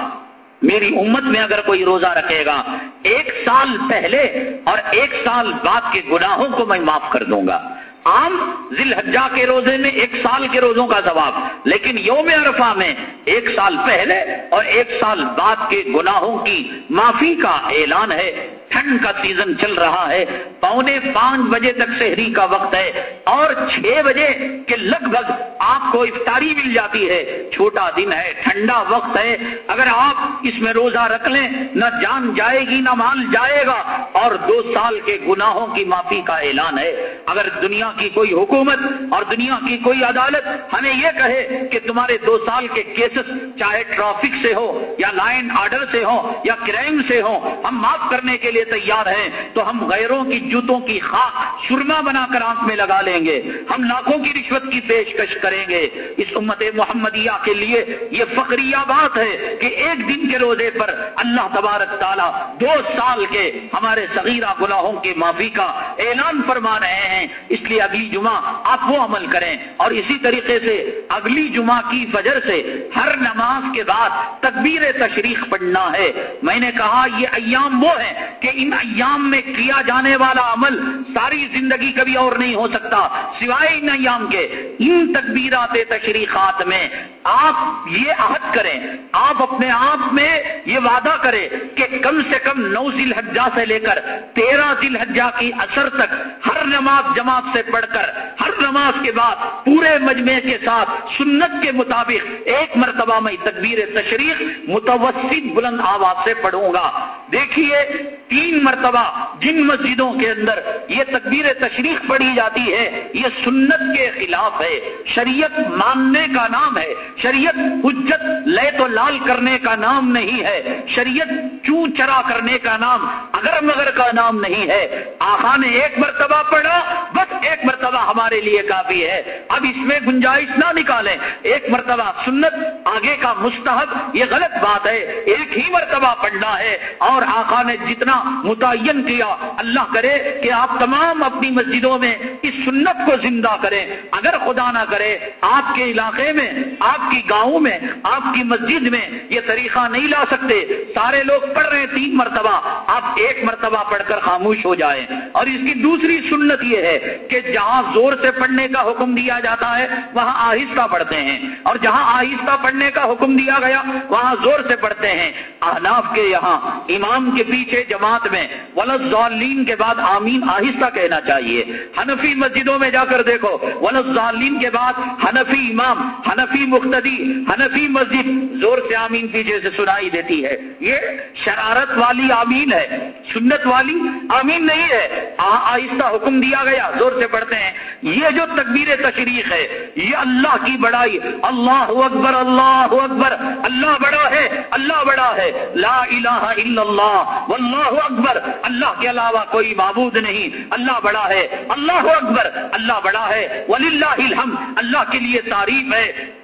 میری امت میں اگر کوئی روزہ رکھے گا، ایک سال پہلے اور ایک سال بعد کے گناہوں کو میں معاف کر دوں گا۔ عام ذی الحجہ کے روزے میں ایک سال کے روزوں کا ثواب، لیکن یوم عرفہ میں ایک سال پہلے اور ایک سال بعد کے گناہوں کی معافی کا اعلان ہے۔ ٹھنڈ کا سیزن چل رہا ہے۔ پونے پانچ بجے تک شہری کا وقت ہے۔ اور چھ بجے کے لگ بھگ آپ کو افطاری مل جاتی ہے۔ چھوٹا دن ہے، ٹھنڈا وقت ہے۔ اگر آپ اس میں روزہ رکھ لیں، نہ جان جائے گی، نہ مال جائے گا۔ اور دو سال کے گناہوں کی معافی کا اعلان ہے۔ اگر دنیا کی کوئی حکومت اور دنیا کی کوئی عدالت ہمیں یہ کہے کہ تمہارے دو سال کے کیسز چاہے ٹرافک سے ہو یا لائن آرڈر سے ہو یا کرائم سے ہو ہم معاف کرنے کے لیے تیار ہیں۔ تو ہم غیروں کی جوتوں کی خاک سرما بنا کر آنکھ میں لگا لیں۔ گے۔ ہم لاکھوں کی رشوت کی پیشکش کریں گے۔ اس امت محمدیہ کے لیے یہ فخریہ بات ہے کہ ایک دن کے روزے پر اللہ تبارک تعالیٰ دو سال کے ہمارے صغیرہ گناہوں کی معافی کا اعلان فرما رہے ہیں۔ اس لیے اگلی جمعہ آپ وہ عمل کریں۔ اور اسی طریقے سے اگلی جمعہ کی فجر سے ہر نماز کے بعد تکبیر تشریح پڑھنا ہے۔ میں نے کہا یہ ایام وہ ہیں کہ ان ایام میں کیا جانے والا عمل ساری زندگی کبھی اور نہیں ہو سکتا۔ سوائے ان کے، ان تکبیرات تشریحات میں آپ یہ عہد کریں، آپ اپنے آپ میں یہ وعدہ کریں کہ کم سے کم نو ذیل حجا سے لے کر تیرہ ذیل حجا کی اثر تک ہر نماز جماعت سے پڑھ کر، ہر نماز کے بعد پورے مجمع کے ساتھ سنت کے مطابق ایک مرتبہ میں تکبیر تشریح متوسط بلند آواز سے پڑھوں گا۔ دیکھیے، تین مرتبہ جن مسجدوں کے اندر یہ تکبیر تشریح پڑھی جاتی ہے یہ سنت کے خلاف ہے۔ شریعت ماننے کا نام ہے۔ شریعت حجت لے تو لال کرنے کا نام نہیں ہے۔ شریعت چو چرا کرنے کا نام، اگر مگر کا نام نہیں ہے۔ آخا نے ایک مرتبہ پڑھا، بس ایک مرتبہ ہمارے لیے کافی ہے۔ اب اس میں گنجائش نہ نکالیں۔ ایک مرتبہ سنت، آگے کا مستحب، یہ غلط بات ہے۔ ایک ہی مرتبہ پڑھنا ہے۔ اور آخا نے جتنا متعین کیا، اللہ کرے کہ آپ تمام اپنی مسجدوں میں اس سنت کو زندہ کریں اگر خدا نہ کرے، آپ کے علاقے میں، آپ کی گاؤں میں، آپ کی مسجد میں یہ طریقہ نہیں لا سکتے۔ سارے لوگ پڑھ رہے ہیں تین مرتبہ، آپ ایک مرتبہ پڑھ کر خاموش ہو جائیں۔ اور اس کی دوسری سنت یہ ہے کہ جہاں زور سے پڑھنے کا حکم دیا جاتا ہے، وہاں آہستہ پڑھتے ہیں۔ اور جہاں آہستہ پڑھنے کا حکم دیا گیا، وہاں زور سے پڑھتے ہیں۔ احناف کے یہاں، امام کے پیچھے جماعت میں ولزالین کے بعد آمین آہستہ کہنا چاہیے۔ حنفی مسجدوں میں جا کر دیکھو۔ ولزالین کے بعد حنفی امام، حنفی مختدی حنفی مسجد زور سے آمین پیچھے سے سنائی دیتی ہے۔ یہ شرارت والی آمین ہے، سنت والی آمین نہیں ہے۔ آہستہ حکم دیا گیا، زور سے پڑھتے ہیں۔ یہ جو تکبیر تشریح ہے، یہ اللہ کی بڑائی۔ اللہ اکبر اللہ اکبر۔ اللہ بڑا ہے، اللہ بڑا ہے۔ لا الہ الا اللہ، واللہ اکبر۔ اللہ کے علاوہ کوئی معبود نہیں۔ اللہ بڑا ہے، اللہ اکبر۔ اللہ بڑا ہے وللہ الحمد۔ اللہ کے لیے تعریف ہے۔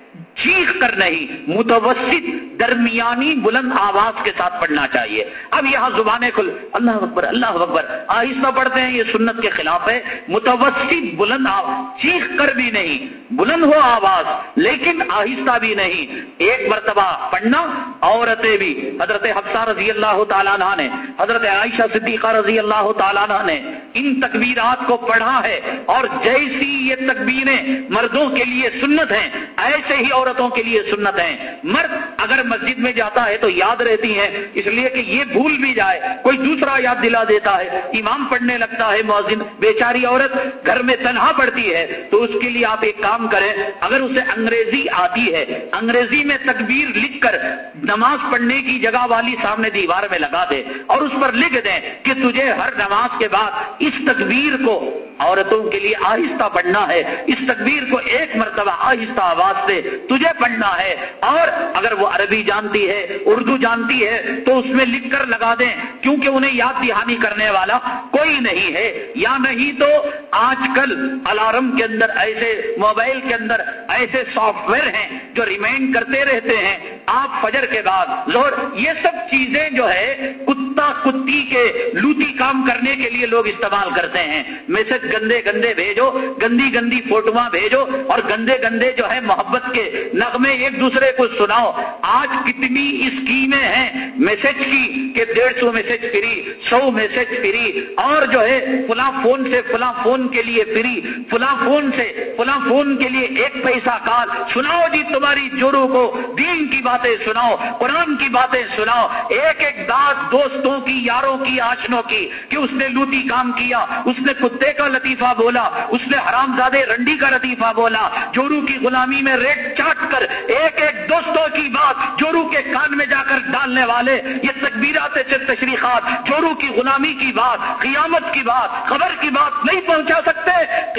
چیخ کر نہیں، متوسط درمیانی بلند آواز کے ساتھ پڑھنا چاہیے۔ اب یہاں زبانیں کھل۔ اللہ اکبر اللہ اکبر۔ آہستہ پڑھتے ہیں، یہ سنت کے خلاف ہے۔ متوسط بلند آواز چیخ کر بھی نہیں، بلند ہو آواز، لیکن آہستہ بھی نہیں۔ ایک مرتبہ پڑھنا، عورتیں بھی۔ حضرت حفصہ رضی اللہ تعالیٰ نے، حضرت عائشہ صدیقہ رضی اللہ تعالیٰ نے ان تکبیرات کو پڑھا ہے۔ اور جیسی یہ تکبیریں مردوں کے لیے سنت ہیں، ایسے ہی عورت عورتوں کے لیے سنت ہیں مرد اگر مسجد میں جاتا ہے تو یاد رہتی ہیں، اس لیے کہ یہ بھول بھی جائے۔ کوئی دوسرا یاد دلا دیتا ہے۔ امام پڑھنے لگتا ہے، مؤذن، بیچاری عورت گھر میں تنہا پڑتی ہے۔ تو اس کے لیے آپ ایک کام کریں، اگر اسے انگریزی آتی ہے، انگریزی میں تکبیر لکھ کر نماز پڑھنے کی جگہ والی سامنے دیوار میں لگا دے اور اس پر لکھ دیں کہ تجھے ہر نماز کے بعد اس تکبیر کو عورتوں کے لیے آہستہ پڑھنا ہے، اس تکبیر کو ایک مرتبہ آہستہ آواز سے تجھے پڑھنا ہے اور اگر وہ عربی جانتی ہے، اردو جانتی ہے، تو اس میں لکھ کر لگا دیں، کیونکہ انہیں یاد دہانی کرنے والا کوئی نہیں ہے۔ یا نہیں تو آج کل الارم کے اندر ایسے موبائل کے اندر ایسے سافٹ ویئر ہیں جو ریمائنڈ کرتے رہتے ہیں۔ آپ فجر کے بعد زور یہ سب چیزیں جو ہے، کتا کتی کے لوتی کام کرنے کے لیے لوگ استعمال کرتے ہیں۔ میسج گندے گندے بھیجو، گندی گندی فوٹواں بھیجو اور گندے گندے جو ہے محبت کے نغمے ایک دوسرے کو سناؤ۔ آج کتنی اسکیمیں ہیں۔ میسج کی کہ ڈیڑھ سو میسج فری، سو میسج فری۔ اور جو ہے، فلاں فون سے فلاں فون کے لیے فری۔ فلاں فون سے فلاں فون کے لیے ایک پیسہ کال سناؤ جی تمہاری جورو کو۔ دین کی باتیں سناؤ، قرآن کی باتیں سناؤ۔ ایک ایک دانت دوستوں کی، یاروں کی، آشنوں کی کہ اس نے لوٹی کام کیا، اس نے کتے کا لطیفہ بولا، اس نے حرام زادے رنڈی کا لطیفہ بولا جورو کی غلامی میں ریٹ چار چاٹ کر ایک ایک دوستوں کی بات جورو کے کان میں جا کر ڈالنے والے، یہ تکبیرات تشریحات، جورو کی غلامی کی بات، قیامت کی بات، خبر کی بات نہیں پہنچا سکتے،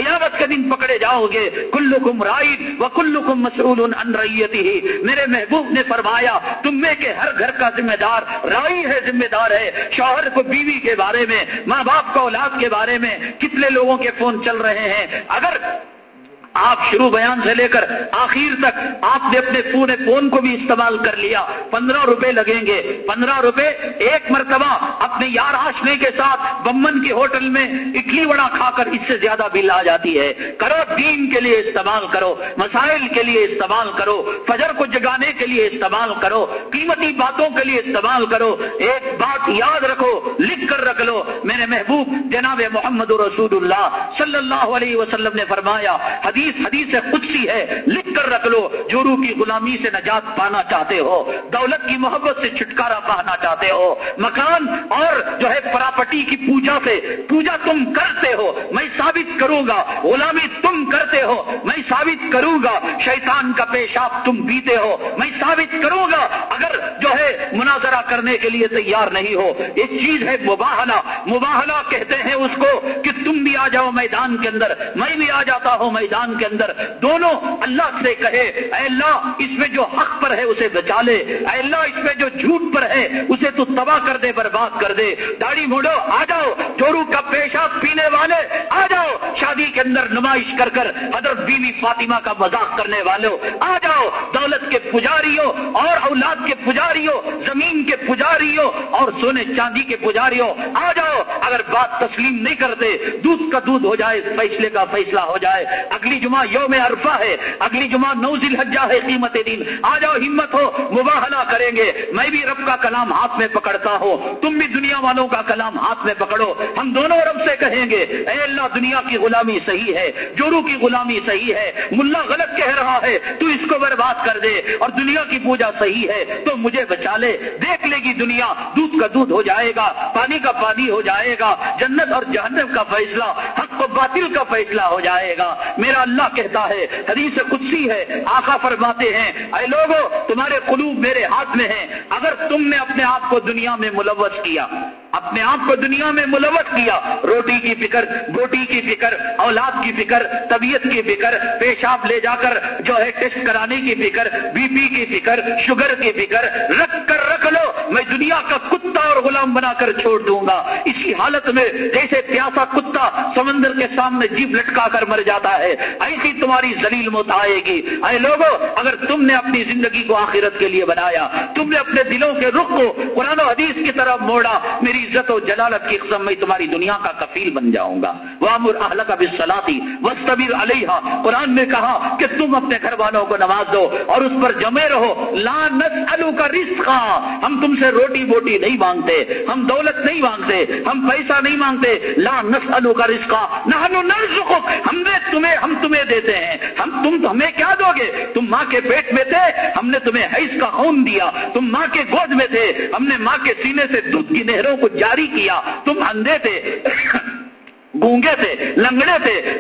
قیامت کے دن پکڑے جاؤ گے۔ کلو کم رائد و کلو کم ان ریتی ہی میرے محبوب نے فرمایا، تم میں کے ہر گھر کا ذمہ دار رائی ہے، ذمہ دار ہے۔ شوہر کو بیوی کے بارے میں، ماں باپ کو اولاد کے بارے میں کتنے لوگوں کے فون چل رہے ہیں۔ اگر آپ شروع بیان سے لے کر آخر تک آپ نے اپنے پورے فون کو بھی استعمال کر لیا۔ پندرہ روپے لگیں گے۔ پندرہ روپے ایک مرتبہ اپنے یار آشنے کے ساتھ بمن کے ہوٹل میں اڈلی وڑا کھا کر اس سے زیادہ بل آ جاتی ہے۔ کرو، دین کے لیے استعمال کرو۔ مسائل کے لیے استعمال کرو۔ فجر کو جگانے کے لیے استعمال کرو۔ قیمتی باتوں کے لیے استعمال کرو۔ ایک بات یاد رکھو، لکھ کر رکھ لو۔ میرے محبوب جناب محمد رسول اللہ صلی اللہ علیہ وسلم نے فرمایا، حدیث حدیث حدیث قدسی ہے، لکھ کر رکھ لو، جورو کی غلامی سے نجات پانا چاہتے ہو، دولت کی محبت سے چھٹکارا پانا چاہتے ہو، مکان اور جو ہے پراپرٹی کی پوجا سے، پوجا تم کرتے ہو، میں ثابت کروں گا، غلامی تم کرتے ہو، میں ثابت کروں گا، شیطان کا پیشاب تم پیتے ہو، میں ثابت کروں گا، اگر جو ہے مناظرہ کرنے کے لیے تیار نہیں ہو، ایک چیز ہے مباہلا مباہلا کہتے ہیں اس کو کہ تم بھی آ جاؤ میدان کے اندر، میں بھی آ جاتا ہوں میدان کے اندر دونوں اللہ سے کہے، اے اللہ، اس میں جو حق پر ہے اسے بچا لے۔ اے اللہ، اس میں جو جھوٹ پر ہے اسے تو تباہ کر دے، برباد کر دے۔ داڑھی موڑو، آ جاؤ۔ چورو کا پیشاب پینے والے، آ جاؤ۔ شادی کے اندر نمائش کر کر حضرت بیوی فاطمہ کا مذاق کرنے والوں آ جاؤ۔ دولت کے پجاریوں اور اولاد کے پجاریوں، زمین کے پجاریوں اور سونے چاندی کے پجاریوں، آ جاؤ۔ اگر بات تسلیم نہیں کرتے دودھ کا دودھ ہو جائے، فیصلے کا فیصلہ ہو جائے۔ اگلی جمعہ یوم عرفہ ہے۔ اگلی جمعہ نوزی الحجہ ہے قیمت دن آ جاؤ، ہمت ہو، مباہلہ کریں گے۔ میں بھی رب کا کلام ہاتھ میں پکڑتا ہوں۔ تم بھی دنیا والوں کا کلام ہاتھ میں پکڑو۔ ہم دونوں رب سے کہیں گے، اے اللہ، دنیا کی غلامی صحیح ہے، جورو کی غلامی صحیح ہے، ملا غلط کہہ رہا ہے، تو اس کو برباد کر دے اور دنیا کی پوجا صحیح ہے، تو مجھے بچا لے۔ دیکھ لے گی دنیا، دودھ کا دودھ ہو جائے گا، پانی کا پانی ہو جائے گا، جنت اور جہنم کا فیصلہ، حق و باطل کا فیصلہ ہو جائے گا۔ میرا اللہ اللہ کہتا ہے، حدیث کچھ ہے، آقا فرماتے ہیں، اے لوگوں تمہارے قلوب میرے ہاتھ میں ہیں، اگر تم نے اپنے آپ کو دنیا میں ملوث کیا۔ اپنے آپ کو دنیا میں ملوث کیا۔ روٹی کی فکر بوٹی کی فکر، اولاد کی فکر، طبیعت کی فکر، پیشاب لے جا کر جو ہے ٹیسٹ کرانے کی فکر، بی پی کی فکر، شوگر کی فکر، رکھ کر رکھ لو، میں دنیا کا کتا اور غلام بنا کر چھوڑ دوں گا۔ اسی حالت میں جیسے پیاسا کتا سمندر کے سامنے جیب لٹکا کر مر جاتا ہے، ایسی تمہاری زلیل موت آئے گی۔ اے لوگوں اگر تم نے اپنی زندگی کو آخرت کے لیے بنایا، تم نے اپنے دلوں کے رخ کو قرآن و حدیث کی طرف موڑا، میری عزت و جلالت کی قسم میں تمہاری دنیا کا کفیل بن جاؤں گا۔ وامر اہل کا بھی سلاتی وسطبیر علیہ قرآن نے کہا کہ تم اپنے گھر والوں کو نواز دو اور اس پر جمے رہو۔ لا نسألو کا رزق ہم تم سے روٹی بوٹی نہیں مانگتے۔ ہم دولت نہیں مانگتے۔ ہم پیسہ نہیں مانگتے۔ لا نسألو کا رزق نحنو نرزقک ہم نے تمہیں ہم تمہیں دیتے ہیں۔ ہم تم ہمیں کیا دو گے؟ تم ماں کے پیٹ میں تھے۔ ہم نے تمہیں حیث کا خون دیا۔ تم ماں کے گود میں تھے۔ ہم نے ماں کے سینے سے دودھ کی نہروں کو جاری کیا۔ تم اندھے تھے، گونگے تھے، لنگڑے تھے۔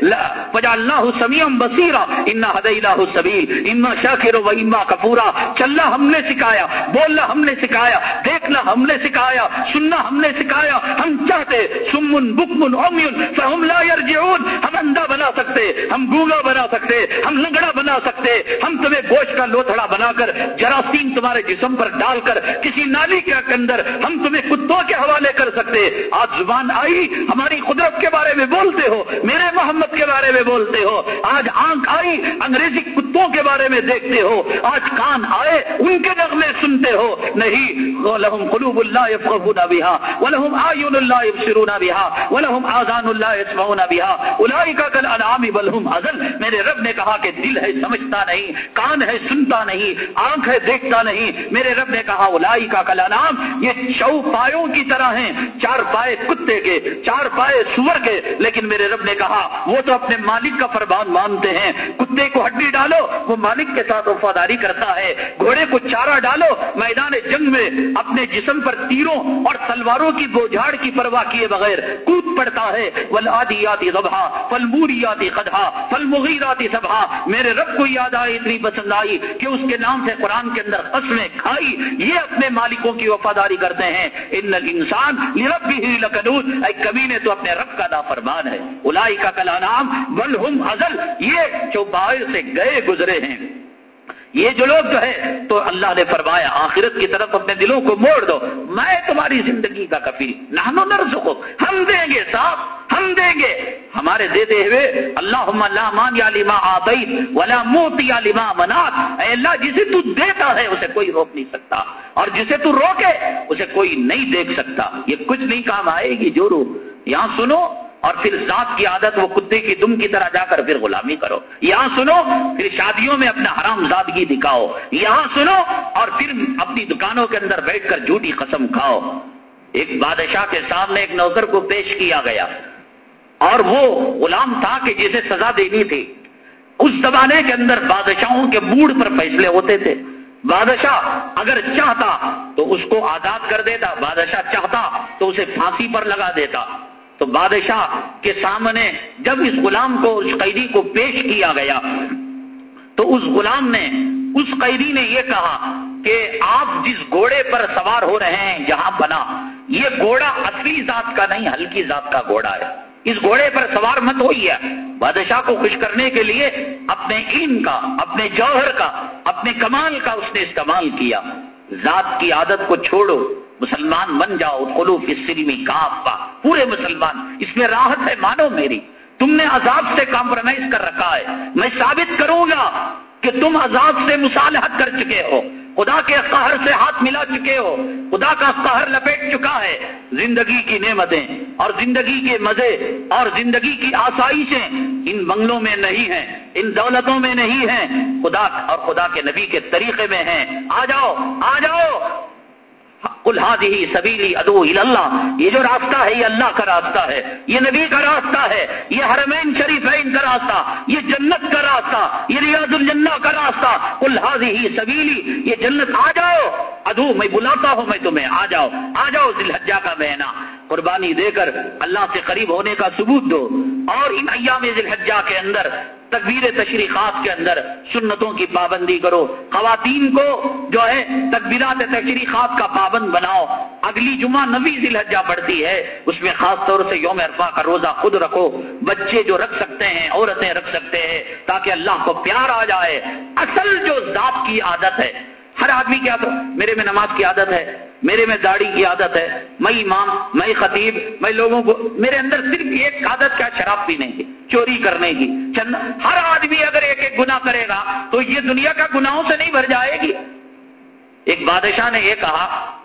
پجا اللہ سمیم بصیرا۔ انا ہدیلا سبیل اما شاکر و اما کپورا چلنا ہم نے سکھایا، بولنا ہم نے سکھایا، دیکھنا ہم نے سکھایا، سننا ہم نے سکھایا۔ ہم چاہتے، سمن، بکمن اومیون فہم لا یرجعون۔ بنا سکتے، ہم گونگا بنا سکتے، ہم لنگڑا بنا سکتے، ہم تمہیں گوشت کا لوتھڑا بنا کر جراثیم تمہارے جسم پر ڈال کر کسی نالی کے اندر ہم تمہیں کتوں کے حوالے کر سکتے۔ آج زبان آئی، ہماری قدرت کے بارے میں بولتے ہو، میرے محمد کے بارے میں بولتے ہو۔ آج آنکھ آئی، انگریزی کتوں کے بارے میں دیکھتے ہو۔ آج کان آئے، ان کے نغمے سنتے ہو۔ نہیں، لہم قلوب اللہ یفقہون بہا، ولہم آئین اللہ یبصرون بہا، ولہم آذان اللہ یسمعون بہا اولئک کل انعام بلہم ازل۔ میرے رب نے کہا کہ دل ہے سمجھتا نہیں، کان ہے سنتا نہیں، آنکھ ہے دیکھتا نہیں۔ میرے رب نے کہا الائی کا کل انعام، یہ چو پایوں کی طرح ہیں، چار پائے کتے کے، چار پائے سور کے۔ لیکن میرے رب نے کہا، وہ تو اپنے مالک کا فرمان مانتے ہیں۔ کتے کو ہڈی ڈالو، وہ مالک کے ساتھ وفاداری کرتا ہے۔ گھوڑے کو چارہ ڈالو، میدان جنگ میں اپنے جسم پر تیروں اور تلواروں کی بوجھاڑ کی پرواہ کیے بغیر کود پڑتا ہے۔ ول آدی آتی غبہ فل سبھا میرے رب کو یاد آئی اتنی پسند آئی کہ اس کے نام سے قرآن کے اندر قسمیں کھائی۔ یہ اپنے مالکوں کی وفاداری کرتے ہیں۔ ان انسان رب بھی لکنود اے کبھی نے تو اپنے رب کا فرمان ہے۔ الائی کا کلا نام بلہم ازل۔ یہ چوپائے سے گئے، گزرے ہیں۔ یہ جو لوگ جو ہے تو اللہ نے فرمایا، آخرت کی طرف اپنے دلوں کو موڑ دو۔ میں تمہاری زندگی کا کفیل نہ ہم دیں گے صاحب ہم دیں گے۔ ہمارے دیتے ہوئے اللہ مان یا لما آبئی ولا موتی یا لما منات۔ اے اللہ، جسے تو دیتا ہے، اسے کوئی روک نہیں سکتا۔ اور جسے تو روکے، اسے کوئی نہیں دیکھ سکتا۔ یہ کچھ نہیں کام آئے گی جو رو یہاں سنو، اور پھر ذات کی عادت، وہ کتے کی دم کی طرح جا کر پھر غلامی کرو۔ یہاں سنو، پھر شادیوں میں اپنا حرام زادگی دکھاؤ۔ یہاں سنو، اور پھر اپنی دکانوں کے اندر بیٹھ کر جھوٹی قسم کھاؤ۔ ایک بادشاہ کے سامنے ایک نوکر کو پیش کیا گیا۔ اور وہ غلام تھا کہ جسے سزا دینی تھی۔ اس زمانے کے اندر بادشاہوں کے موڈ پر فیصلے ہوتے تھے۔ بادشاہ اگر چاہتا تو اس کو آزاد کر دیتا، بادشاہ چاہتا تو اسے پھانسی پر لگا دیتا۔ تو بادشاہ کے سامنے جب اس غلام کو، اس قیدی کو پیش کیا گیا، تو اس غلام نے، اس قیدی نے یہ کہا کہ آپ جس گھوڑے پر سوار ہو رہے ہیں جہاں بنا۔ یہ گھوڑا اصلی ذات کا نہیں، ہلکی ذات کا گھوڑا ہے۔ اس گھوڑے پر سوار مت ہوئی ہے بادشاہ کو خوش کرنے کے لیے اپنے علم کا، اپنے جوہر کا، اپنے کمال کا اس نے استعمال کیا۔ ذات کی عادت کو چھوڑو، مسلمان بن جاؤ کلو کی میں کافا پورے مسلمان، اس میں راحت ہے، مانو میری۔ تم نے عذاب سے کمپرومائز کر رکھا ہے۔ میں ثابت کروں گا۔ کہ تم عذاب سے مصالحت کر چکے ہو۔ خدا کے قہر سے ہاتھ ملا چکے ہو۔ خدا کا قہر لپیٹ چکا ہے۔ زندگی کی نعمتیں اور زندگی کے مزے اور زندگی کی آسائشیں ان بنگلوں میں نہیں ہیں، ان دولتوں میں نہیں ہیں۔ خدا اور خدا کے نبی کے طریقے میں ہیں۔ آ جاؤ آ جاؤ۔ الحادی سبیلی ادو اللہ یہ جو راستہ ہے، یہ اللہ کا راستہ ہے۔ یہ نبی کا راستہ ہے۔ یہ حرمین شریف ہے ان کا راستہ۔ یہ جنت کا راستہ۔ یہ ریاض الجنہ کا راستہ۔ الحادی سبیلی یہ جنت، آ جاؤ۔ ادو میں بلاتا ہوں، میں تمہیں۔ آ جاؤ۔ آ جاؤ دلحجہ کا بہنا قربانی دے کر اللہ سے قریب ہونے کا ثبوت دو۔ اور ان ایام ذلحجہ کے اندر تکبیر تشریحات کے اندر سنتوں کی پابندی کرو، خواتین کو جو ہے تکبیرات تشریحات کا پابند بناؤ۔ اگلی جمعہ نوی ذلحجہ پڑتی ہے، اس میں خاص طور سے یوم عرفہ کا روزہ خود رکھو۔ بچے جو رکھ سکتے ہیں، عورتیں رکھ سکتے ہیں، تاکہ اللہ کو پیار آ جائے۔ اصل جو ذات کی عادت ہے، ہر آدمی کیا تو میرے میں نماز کی عادت ہے میرے میں داڑھی کی عادت ہے، میں امام، میں خطیب، میں لوگوں کو، میرے اندر صرف ایک عادت کیا، شراب پینے کی، چوری کرنے کی۔ چند ہر آدمی اگر ایک ایک گنا کرے گا، تو یہ دنیا کا گناہوں سے نہیں بھر جائے گی۔ ایک بادشاہ نے یہ کہا،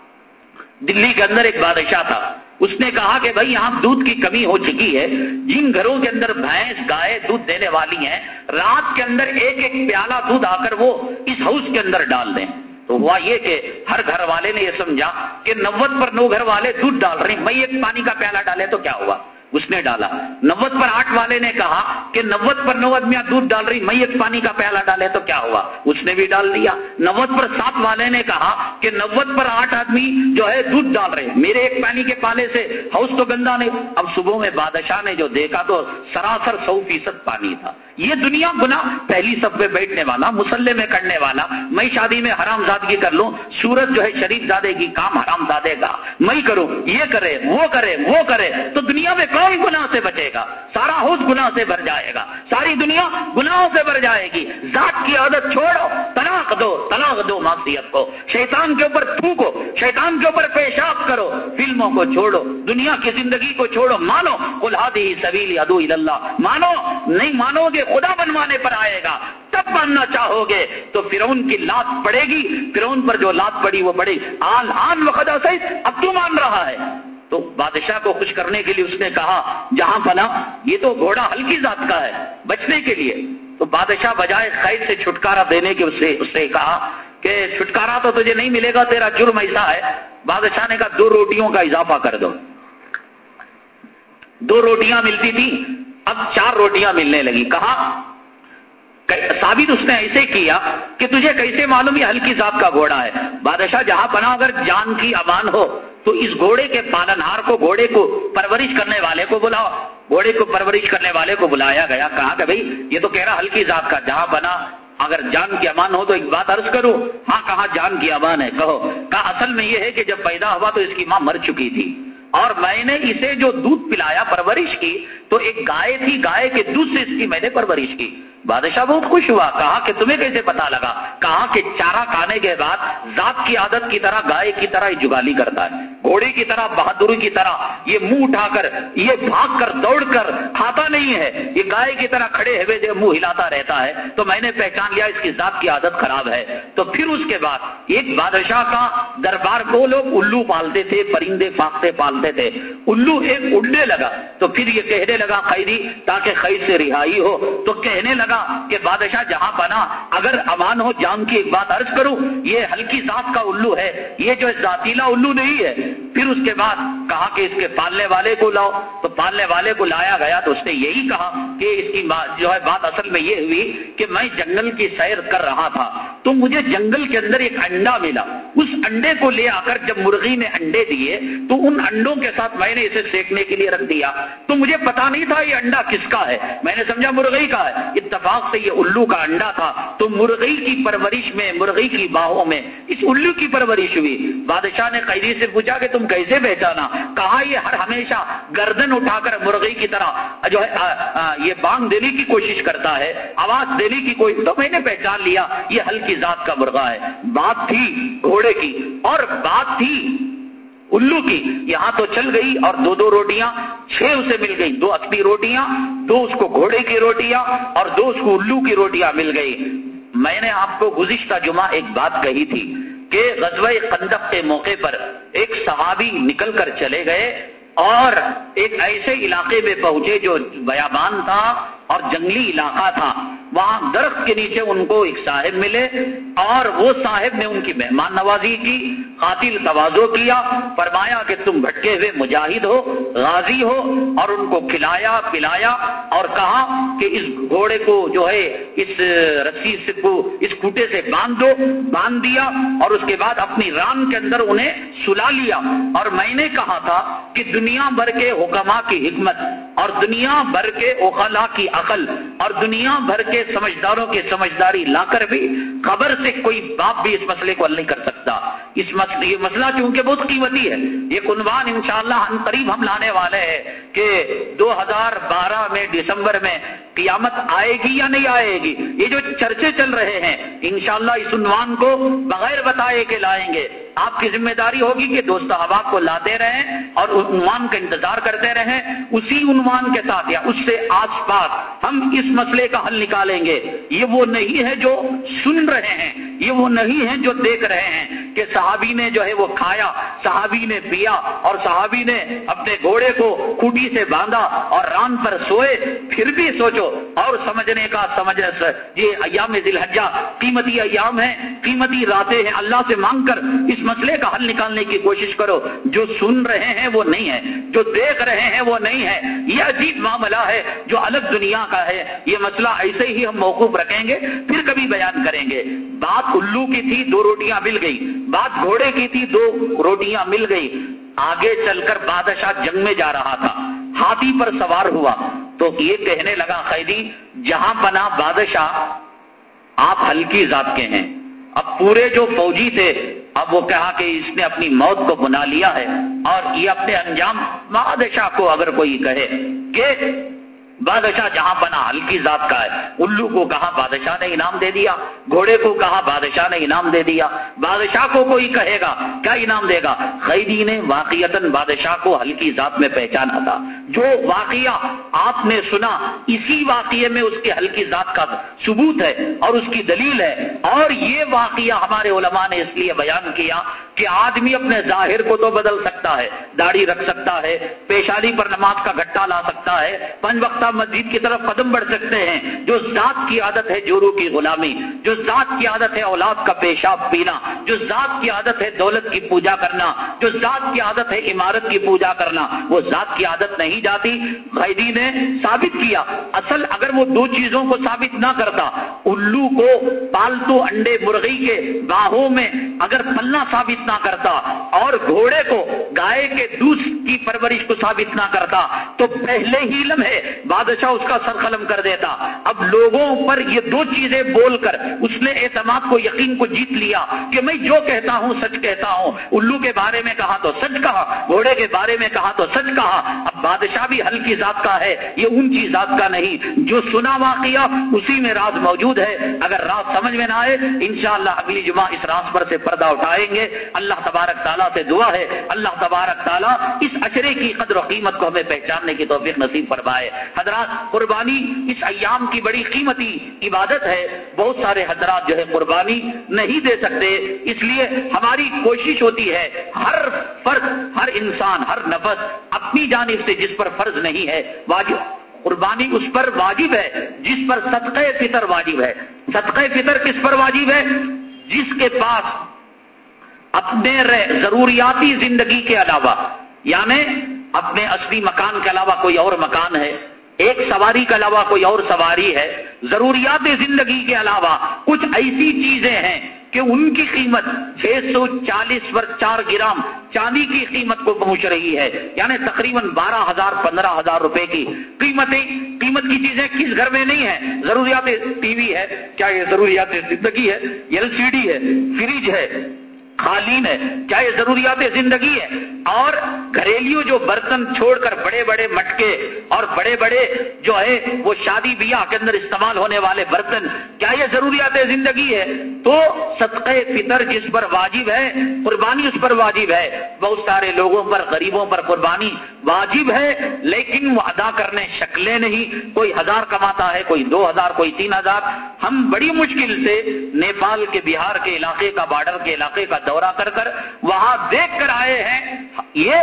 دلی کے اندر ایک بادشاہ تھا۔ اس نے کہا کہ بھائی، یہاں دودھ کی کمی ہو چکی ہے۔ جن گھروں کے اندر بھینس، گائے دودھ دینے والی ہیں، رات کے اندر ایک ایک پیالہ دودھ آ کر وہ اس ہاؤس کے اندر ڈال دیں۔ تو ہوا یہ کہ ہر گھر والے نے یہ سمجھا کہ نوت پر نو گھر والے دودھ ڈال رہے ہیں، میں ایک پانی کا پیالہ ڈالے تو کیا ہوا؟ اس نے ڈالا۔ نوت پر آٹھ والے نے کہا کہ نوت پر نو آدمیاں دودھ ڈال رہی، میں ایک پانی کا پیالہ ڈالے تو کیا ہوا؟ اس نے بھی ڈال دیا۔ نوت پر سات والے نے کہا کہ نوت پر آٹھ آدمی جو ہے دودھ ڈال رہے میرے ایک پانی کے پالے سے ہاؤس تو گندا نہیں، اب صبح میں بادشاہ نے جو دیکھا تو سراسر سو فیصد پانی تھا۔ یہ دنیا گنا پہلی سب پہ بیٹھنے والا، مسلح میں کرنے والا، میں شادی میں حرام زادگی کر لوں، سورج جو ہے شریف زادے کی کام حرام زادے گا۔ میں کروں، یہ کرے، وہ کرے وہ کرے، تو دنیا میں کون گنا سے بچے گا۔ سارا ہوش گنا سے بھر جائے گا۔ ساری دنیا گناہوں سے بھر جائے گی۔ ذات کی عادت چھوڑو، طلاق دو طلاق دو معصیت کو۔ شیطان کے اوپر تھوکو، شیطان کے اوپر پیشاب کرو، فلموں کو چھوڑو، دنیا کی زندگی کو چھوڑو، مانو کلہادی سبیل ادو اللہ۔ مانو، نہیں مانو گے خدا بنوانے پر آئے گا۔ تب ماننا چاہو گے تو فرون کی لات پڑے گی۔ فرون پر جو لات پڑی وہ پڑے گی آن آن وقت اب تو مان رہا ہے؟ تو بادشاہ کو خوش کرنے کے لیے اس نے کہا، جہاں پنا یہ تو گھوڑا ہلکی ذات کا ہے، بچنے کے لیے۔ تو بادشاہ بجائے قید سے چھٹکارا دینے کے اسے، اس نے کہا کہ چھٹکارا تو تجھے نہیں ملے گا، تیرا جرم ایسا ہے۔ بادشاہ نے کہا، دو روٹیوں کا اضافہ کر دو۔ دو روٹیاں ملتی تھی اب چار روٹیاں ملنے لگی۔ کہا ثابت اس نے ایسے کیا کہ تجھے کیسے معلوم یہ ہلکی ذات کا گھوڑا ہے؟ بادشاہ، جہاں بنا اگر جان کی امان ہو، تو اس گھوڑے کے پالنہار کو، گھوڑے کو پرورش کرنے والے کو بلاؤ۔ گھوڑے کو پرورش کرنے والے کو بلایا گیا۔ کہا کہ بھائی یہ تو کہہ رہا ہلکی ذات کا، جہاں بنا اگر جان کی امان ہو تو ایک بات عرض کروں۔ ہاں کہاں جان کی امان ہے؟ کہو۔ کہا، اصل میں یہ ہے کہ جب پیدا ہوا تو اس کی ماں مر چکی تھی۔ اور میں نے اسے جو دودھ پلایا پرورش کی، تو ایک گائے تھی، گائے کے دودھ سے اس کی میں نے پرورش کی۔ بادشاہ بہت خوش ہوا، کہا کہ تمہیں کیسے پتا لگا؟ کہا کہ چارہ کھانے کے بعد ذات کی عادت کی طرح گائے کی طرح جگالی کرتا ہے۔ گھوڑے کی طرح بہادری کی طرح یہ منہ اٹھا کر، یہ بھاگ کر، دوڑ کر کھاتا نہیں ہے۔ یہ گائے کی طرح کھڑے ہوئے جو منہ ہلاتا رہتا ہے، تو میں نے پہچان لیا اس کی ذات کی عادت خراب ہے۔ تو پھر اس کے بعد ایک بادشاہ کا دربار کو لوگ الو پالتے تھے، پرندے پھانکتے پالتے تھے۔ الو ایک اڑنے لگا۔ تو پھر یہ کہنے لگا، قیدی، تاکہ قید سے رہائی ہو۔ تو کہنے لگا کہ بادشاہ، جہاں بنا اگر امان ہو، جان کی ایک بات عرض کروں، یہ ہلکی ذات کا الو ہے۔ یہ جو ذاتیلا الو نہیں ہے پھر اس کے بعد کہا کہ اس کے پالنے والے کو لاؤ، تو پالنے والے کو لایا گیا تو اس نے یہی کہا کہ اس کی جو ہے، بات اصل میں یہ ہوئی کہ میں جنگل کی سیر کر رہا تھا۔ تو مجھے جنگل کے اندر ایک انڈا ملا۔ اس انڈے کو لے آ کر جب مرغی نے انڈے دیے، تو ان انڈوں کے ساتھ میں نے اسے سیکنے کے لیے رکھ دیا۔ تو مجھے پتا نہیں تھا یہ انڈا کس کا ہے۔ میں نے سمجھا مرغی کا ہے۔ اتفاق سے یہ الو کا انڈا تھا۔ تو مرغی کی پرورش میں، مرغی کی باہوں میں، اس الو کی پرورش ہوئی۔ بادشاہ نے قیدی سے پوچھا کہ تم کیسے پہچانا کہا یہ ہر ہمیشہ گردن اٹھا کر مرغی کی طرح جو ہے یہ بانگ دینے کی کوشش کرتا ہے، آواز دینے کی کوئی تو میں نے پہچان لیا، یہ ہلکی ذات کا مرغا ہے۔ بات تھی گھوڑے کی، اور بات تھی الو کی۔ یہاں تو چل گئی اور دو دو روٹیاں، چھ اسے مل گئی دو اکتی روٹیاں، دو اس کو گھوڑے کی روٹیاں، اور دو اس کو الو کی روٹیاں مل گئی میں نے آپ کو گزشتہ جمعہ ایک بات کہی تھی کہ غزوہ قندق کے موقع پر ایک صحابی نکل کر چلے گئے اور ایک ایسے علاقے میں پہنچے جو بیابان تھا اور جنگلی علاقہ تھا۔ وہاں درخت کے نیچے ان کو ایک صاحب ملے اور وہ صاحب نے ان کی مہمان نوازی کی قاتل توازو کیا، فرمایا کہ تم بھٹکے ہوئے مجاہد ہو، غازی ہو، اور ان کو کھلایا، پلایا، اور کہا کہ اس گھوڑے کو جو ہے، اس رسی سے کو، اس کھوٹے سے باندھ دو، باندھ دیا، اور اس کے بعد اپنی ران کے اندر انہیں سلا لیا۔ اور میں نے کہا تھا کہ دنیا بھر کے حکما کی حکمت، اور دنیا بھر کے اوخلا کی عقل، اور دنیا بھر کے سمجھداروں کی سمجھداری لا کر بھی، خبر سے کوئی باپ بھی اس مسئلے کو حل نہیں کر سکتا۔ اس مسئلے یہ مسئلہ چونکہ بہت قیمتی ہے۔ یہ عنوان انشاءاللہ ہم قریب ہم لانے والے ہیں کہ دو ہزار بارہ میں دسمبر میں قیامت آئے گی یا نہیں آئے گی۔ یہ جو چرچے چل رہے ہیں، انشاءاللہ اس عنوان کو بغیر بتائے کے لائیں گے۔ آپ کی ذمہ داری ہوگی کہ دوست احباب کو لاتے رہیں اور عنوان کا انتظار کرتے رہیں، اسی عنوان کے ساتھ یا اس سے آس پاس ہم اس مسئلے کا حل نکالیں گے۔ یہ وہ نہیں ہے جو سن رہے ہیں، یہ وہ نہیں ہے جو دیکھ رہے ہیں کہ صحابی نے جو ہے وہ کھایا، صحابی نے پیا اور صحابی نے اپنے گھوڑے کو کھوٹی سے باندھا اور ران پر سوئے۔ پھر بھی سوچو، اور سمجھنے کا سمجھ یہ ایام ذی الحجہ، قیمتی ایام ہے قیمتی راتیں ہیں۔ اللہ سے مانگ کر اس مسئلے کا حل نکالنے کی کوشش کرو۔ جو سن رہے ہیں وہ نہیں ہے جو دیکھ رہے ہیں وہ نہیں ہے یہ عجیب معاملہ ہے جو الگ دنیا کا ہے۔ یہ مسئلہ ایسے ہی ہم موقوف رکھیں گے، پھر کبھی بیان کریں گے۔ بات الو کی تھی، دو روٹیاں مل گئی بات گھوڑے کی تھی، دو روٹیاں مل گئی آگے چل کر بادشاہ جنگ میں جا رہا تھا۔ ہاتھی پر سوار ہوا۔ تو یہ کہنے لگا قیدی جہاں بنا بادشاہ، آپ ہلکی ذات کے ہیں۔ اب پورے جو فوجی تھے، اب وہ کہا کہ اس نے اپنی موت کو بنا لیا ہے اور یہ اپنے انجام بادشاہ کو اگر کوئی کہے کہ بادشاہ جہاں بنا، ہلکی ذات کا ہے۔ الو کو کہا، بادشاہ نے انعام دے دیا۔ گھوڑے کو کہا، بادشاہ نے انعام دے دیا۔ بادشاہ کو کوئی کہے گا، کیا انعام دے گا؟ قیدی نے واقعیت بادشاہ کو ہلکی ذات میں پہچانا تھا۔ جو واقعہ آپ نے سنا، اسی واقعے میں اس کے ہلکی ذات کا ثبوت ہے اور اس کی دلیل ہے۔ اور یہ واقعہ ہمارے علماء نے اس لیے بیان کیا کہ آدمی اپنے ظاہر کو تو بدل سکتا ہے، داڑھی رکھ سکتا ہے، پیشانی پر نماز کا گٹا لا سکتا ہے، پنج وقتہ مسجد کی طرف قدم بڑھ سکتے ہیں۔ جو ذات کی عادت ہے جورو کی غلامی، جو ذات کی عادت ہے اولاد کا پیشاب پینا، جو ذات کی عادت ہے دولت کی پوجا کرنا، جو ذات کی عادت ہے عمارت کی پوجا کرنا، وہ ذات کی عادت نہیں جاتی۔ قیدی نے ثابت کیا۔ اصل اگر وہ دو چیزوں کو ثابت نہ کرتا، الو کو پالتو انڈے مرغی کے باہوں میں اگر پلنا ثابت نہ کرتا اور گھوڑے کو گائے کے دودھ کی پرورش کو ثابت نہ کرتا، تو پہلے ہی لمحے بادشاہ اس کا سر قلم کر دیتا۔ اب لوگوں پر یہ دو چیزیں بول کر اس نے اعتماد کو یقین کو جیت لیا کہ میں جو کہتا ہوں سچ کہتا ہوں۔ الو کے بارے میں کہا تو سچ کہا، گھوڑے کے بارے میں کہا تو سچ کہا۔ اب بادشاہ بھی ہلکی ذات کا ہے، یہ اونچی ذات کا نہیں۔ جو سنا واقعہ اسی میں راز موجود ہے۔ اگر راز سمجھ میں نہ آئے، انشاءاللہ اگلی جمعہ اس راز پر سے پردہ اٹھائیں گے۔ اللہ تبارک تعالیٰ سے دعا ہے۔ اللہ تبارک تعالیٰ اس اشرے کی قدر و قیمت کو ہمیں پہچاننے کی توفیق نصیب فرمائے۔ حضرات، قربانی اس ایام کی بڑی قیمتی عبادت ہے۔ بہت سارے حضرات جو ہے قربانی نہیں دے سکتے، اس لیے ہماری کوشش ہوتی ہے ہر فرد، ہر انسان، ہر نفس اپنی جانب سے جس پر فرض نہیں ہے، واجب، قربانی اس پر واجب ہے، جس پر صدقہ فطر واجب ہے۔ صدقہ فطر کس پر واجب ہے؟ جس کے پاس اپنے ضروریاتی زندگی کے علاوہ یعنی اپنے اصلی مکان کے علاوہ کوئی اور مکان ہے۔ ایک سواری کے علاوہ کوئی اور سواری ہے؟ ضروریات زندگی کے علاوہ کچھ ایسی چیزیں ہیں کہ ان کی قیمت چھ سو چالیس پر چار گرام چاندی کی قیمت کو پہنچ رہی ہے۔ یعنی تقریباً بارہ ہزار، پندرہ ہزار روپے کی قیمتیں۔ قیمت کی چیزیں کس گھر میں نہیں ہے ضروریات ٹی وی ہے، کیا یہ ضروریات زندگی ہے؟ ایل سی ڈی ہے فریج ہے۔ قالین ہے، کیا یہ ضروریات زندگی ہے اور گھریلو جو برتن چھوڑ کر بڑے بڑے مٹکے اور بڑے بڑے جو ہے وہ شادی بیاہ کے اندر استعمال ہونے والے برتن، کیا یہ ضروریات زندگی ہے تو صدقہ فطر جس پر واجب ہے، قربانی اس پر واجب ہے۔ بہت سارے لوگوں پر، غریبوں پر قربانی واجب ہے، لیکن وہ ادا کرنے شکلیں نہیں۔ کوئی ہزار کماتا ہے، کوئی دو ہزار، کوئی تین ہزار۔ ہم بڑی مشکل سے نیپال کے، بہار کے علاقے کا، بارڈر کے علاقے کا دورہ کر کر وہاں دیکھ کر آئے ہیں۔ یہ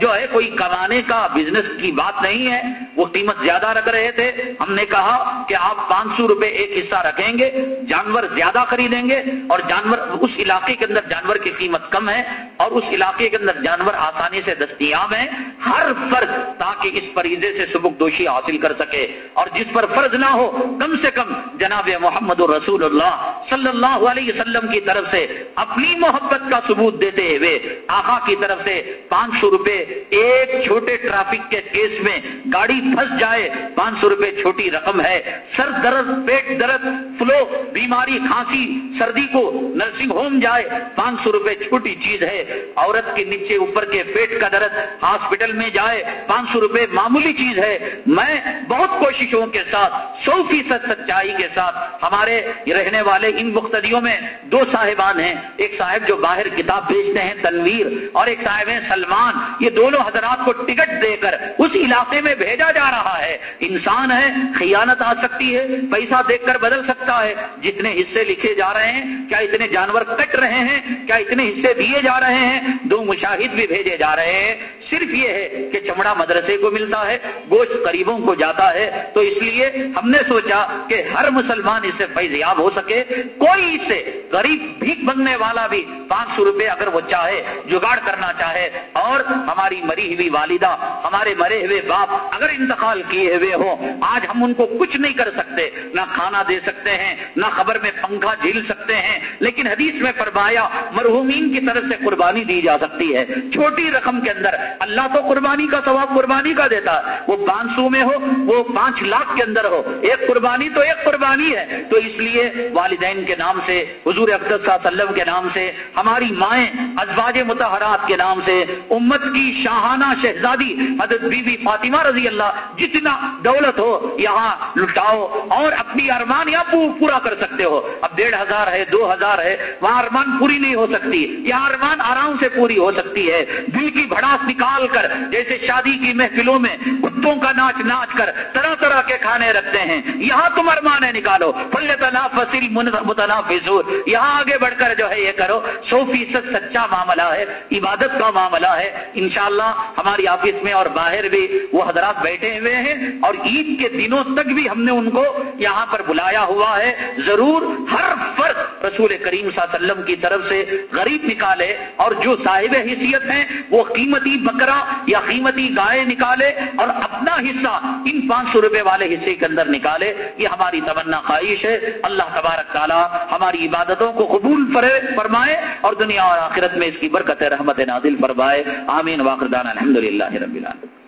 جو ہے، کوئی کمانے کا بزنس کی بات نہیں ہے۔ وہ قیمت زیادہ رکھ رہے تھے۔ ہم نے کہا کہ آپ پانچ سو روپے ایک حصہ رکھیں گے، جانور زیادہ خریدیں گے اور جانور، اس علاقے کے اندر جانور کی قیمت کم ہے اور اس علاقے کے اندر جانور آسانی سے دستیاب ہیں۔ ہر فرض تاکہ اس فریضے سے سبک دوشی حاصل کر سکے اور جس پر فرض نہ ہو کم سے کم جناب محمد رسول اللہ صلی اللہ علیہ وسلم کی طرف سے اپنی محبت کا ثبوت دیتے ہوئے آخا کی طرف سے پانچ سو روپے ایک چھوٹے ٹریفک کے کیس میں گاڑی پھنس جائے پانچ سو روپے چھوٹی رقم ہے۔ سر درد، پیٹ درد، فلو، بیماری، کھانسی، سردی کو نرسنگ ہوم جائے پانچ سو روپے چھوٹی چیز ہے۔ عورت کے نیچے اوپر کے پیٹ کا درد، ہاسپٹل میں جائے پانچ سو روپے معمولی چیز ہے۔ میں بہت کوششوں کے ساتھ، سو فیصد سچائی کے ساتھ ہمارے رہنے والے ان مختدیوں میں دو صاحبان ہیں۔ ایک صاحب جو باہر کتاب بھیجتے ہیں، تنویر، اور ایک صاحب ہیں، سلمان۔ یہ دونوں حضرات کو ٹکٹ دے کر اس علاقے میں بھیجا جا رہا ہے۔ انسان ہے، خیانت آ سکتی ہے، پیسہ دیکھ کر بدل سکتا ہے۔ جتنے حصے لکھے جا رہے ہیں، کیا اتنے جانور کٹ رہے ہیں؟ کیا اتنے حصے دیے جا رہے ہیں؟ دو مشاہد بھی بھیجے جا رہے ہیں۔ صرف یہ ہے کہ چمڑا مدرسے کو ملتا ہے، گوشت قریبوں کو جاتا ہے۔ تو اس لیے ہم نے سوچا کہ ہر مسلمان اس سے فیضیاب ہو سکے۔ کوئی اس سے غریب بھیک بننے والا بھی پانچ سو روپے اگر وہ چاہے، جگاڑ کرنا چاہے۔ اور ہماری مری ہوئی والدہ، ہمارے مرے ہوئے باپ اگر انتقال کیے ہوئے ہو آج ہم ان کو کچھ نہیں کر سکتے۔ نہ کھانا دے سکتے ہیں، نہ خبر میں پنکھا جھیل سکتے ہیں۔ لیکن حدیث میں فرمایا، مرحومین کی طرف سے قربانی دی جا سکتی ہے۔ چھوٹی رقم کے اندر اللہ تو قربانی کا ثواب قربانی کا دیتا وہ پانچ سو میں ہو، وہ پانچ لاکھ کے اندر ہو۔ ایک قربانی تو ایک قربانی ہے۔ تو اس لیے والدین کے نام سے، حضور صلی اللہ علیہ وسلم کے نام سے، ہماری مائیں ازواج متحرات کے نام سے، امت کی شاہانہ شہزادی حضرت بی بی فاطمہ رضی اللہ، جتنا دولت ہو، یہاں لٹاؤ اور اپنی ارمان یہاں پورا کر سکتے ہو۔ اب ڈیڑھ ہزار ہے، دو ہزار ہے، وہاں ارمان پوری نہیں ہو سکتی۔ یہاں ارمان آرام سے پوری ہو سکتی ہے۔ دل کی بھڑاس نکال کر، جیسے شادی کی محفلوں میں کتوں کا ناچ ناچ کر طرح طرح کے کھانے رکھتے ہیں۔ یہاں تم ارمان نکالو۔ پل تنافسی متنافظ یہاں آگے بڑھ کر جو ہے یہ کرو۔ سو فیصد سچا معاملہ ہے، عبادت کا معاملہ ہے۔ انشاءاللہ ہماری آفس میں اور باہر بھی وہ حضرات بیٹھے ہوئے ہیں۔ اور عید کے دنوں تک بھی ہم نے ان کو یہاں پر بلایا ہوا ہے۔ ضرور ہر فرق رسول کریم صلی اللہ علیہ وسلم کی طرف سے غریب نکالے۔ اور جو صاحب حیثیت ہیں، وہ قیمتی بکرا یا قیمتی گائے نکالے اور اپنا حصہ ان پانچ سو روپے والے حصے کے اندر نکالے، یہ ہماری تمنا خواہش ہے۔ اللہ تبارک تعالیٰ ہماری عبادتوں کو قبول فرمائے اور دنیا اور آخرت میں اس کی برکت رحمت نازل فرمائے۔ آمین۔ واقردان الحمد للہ رب العالمین۔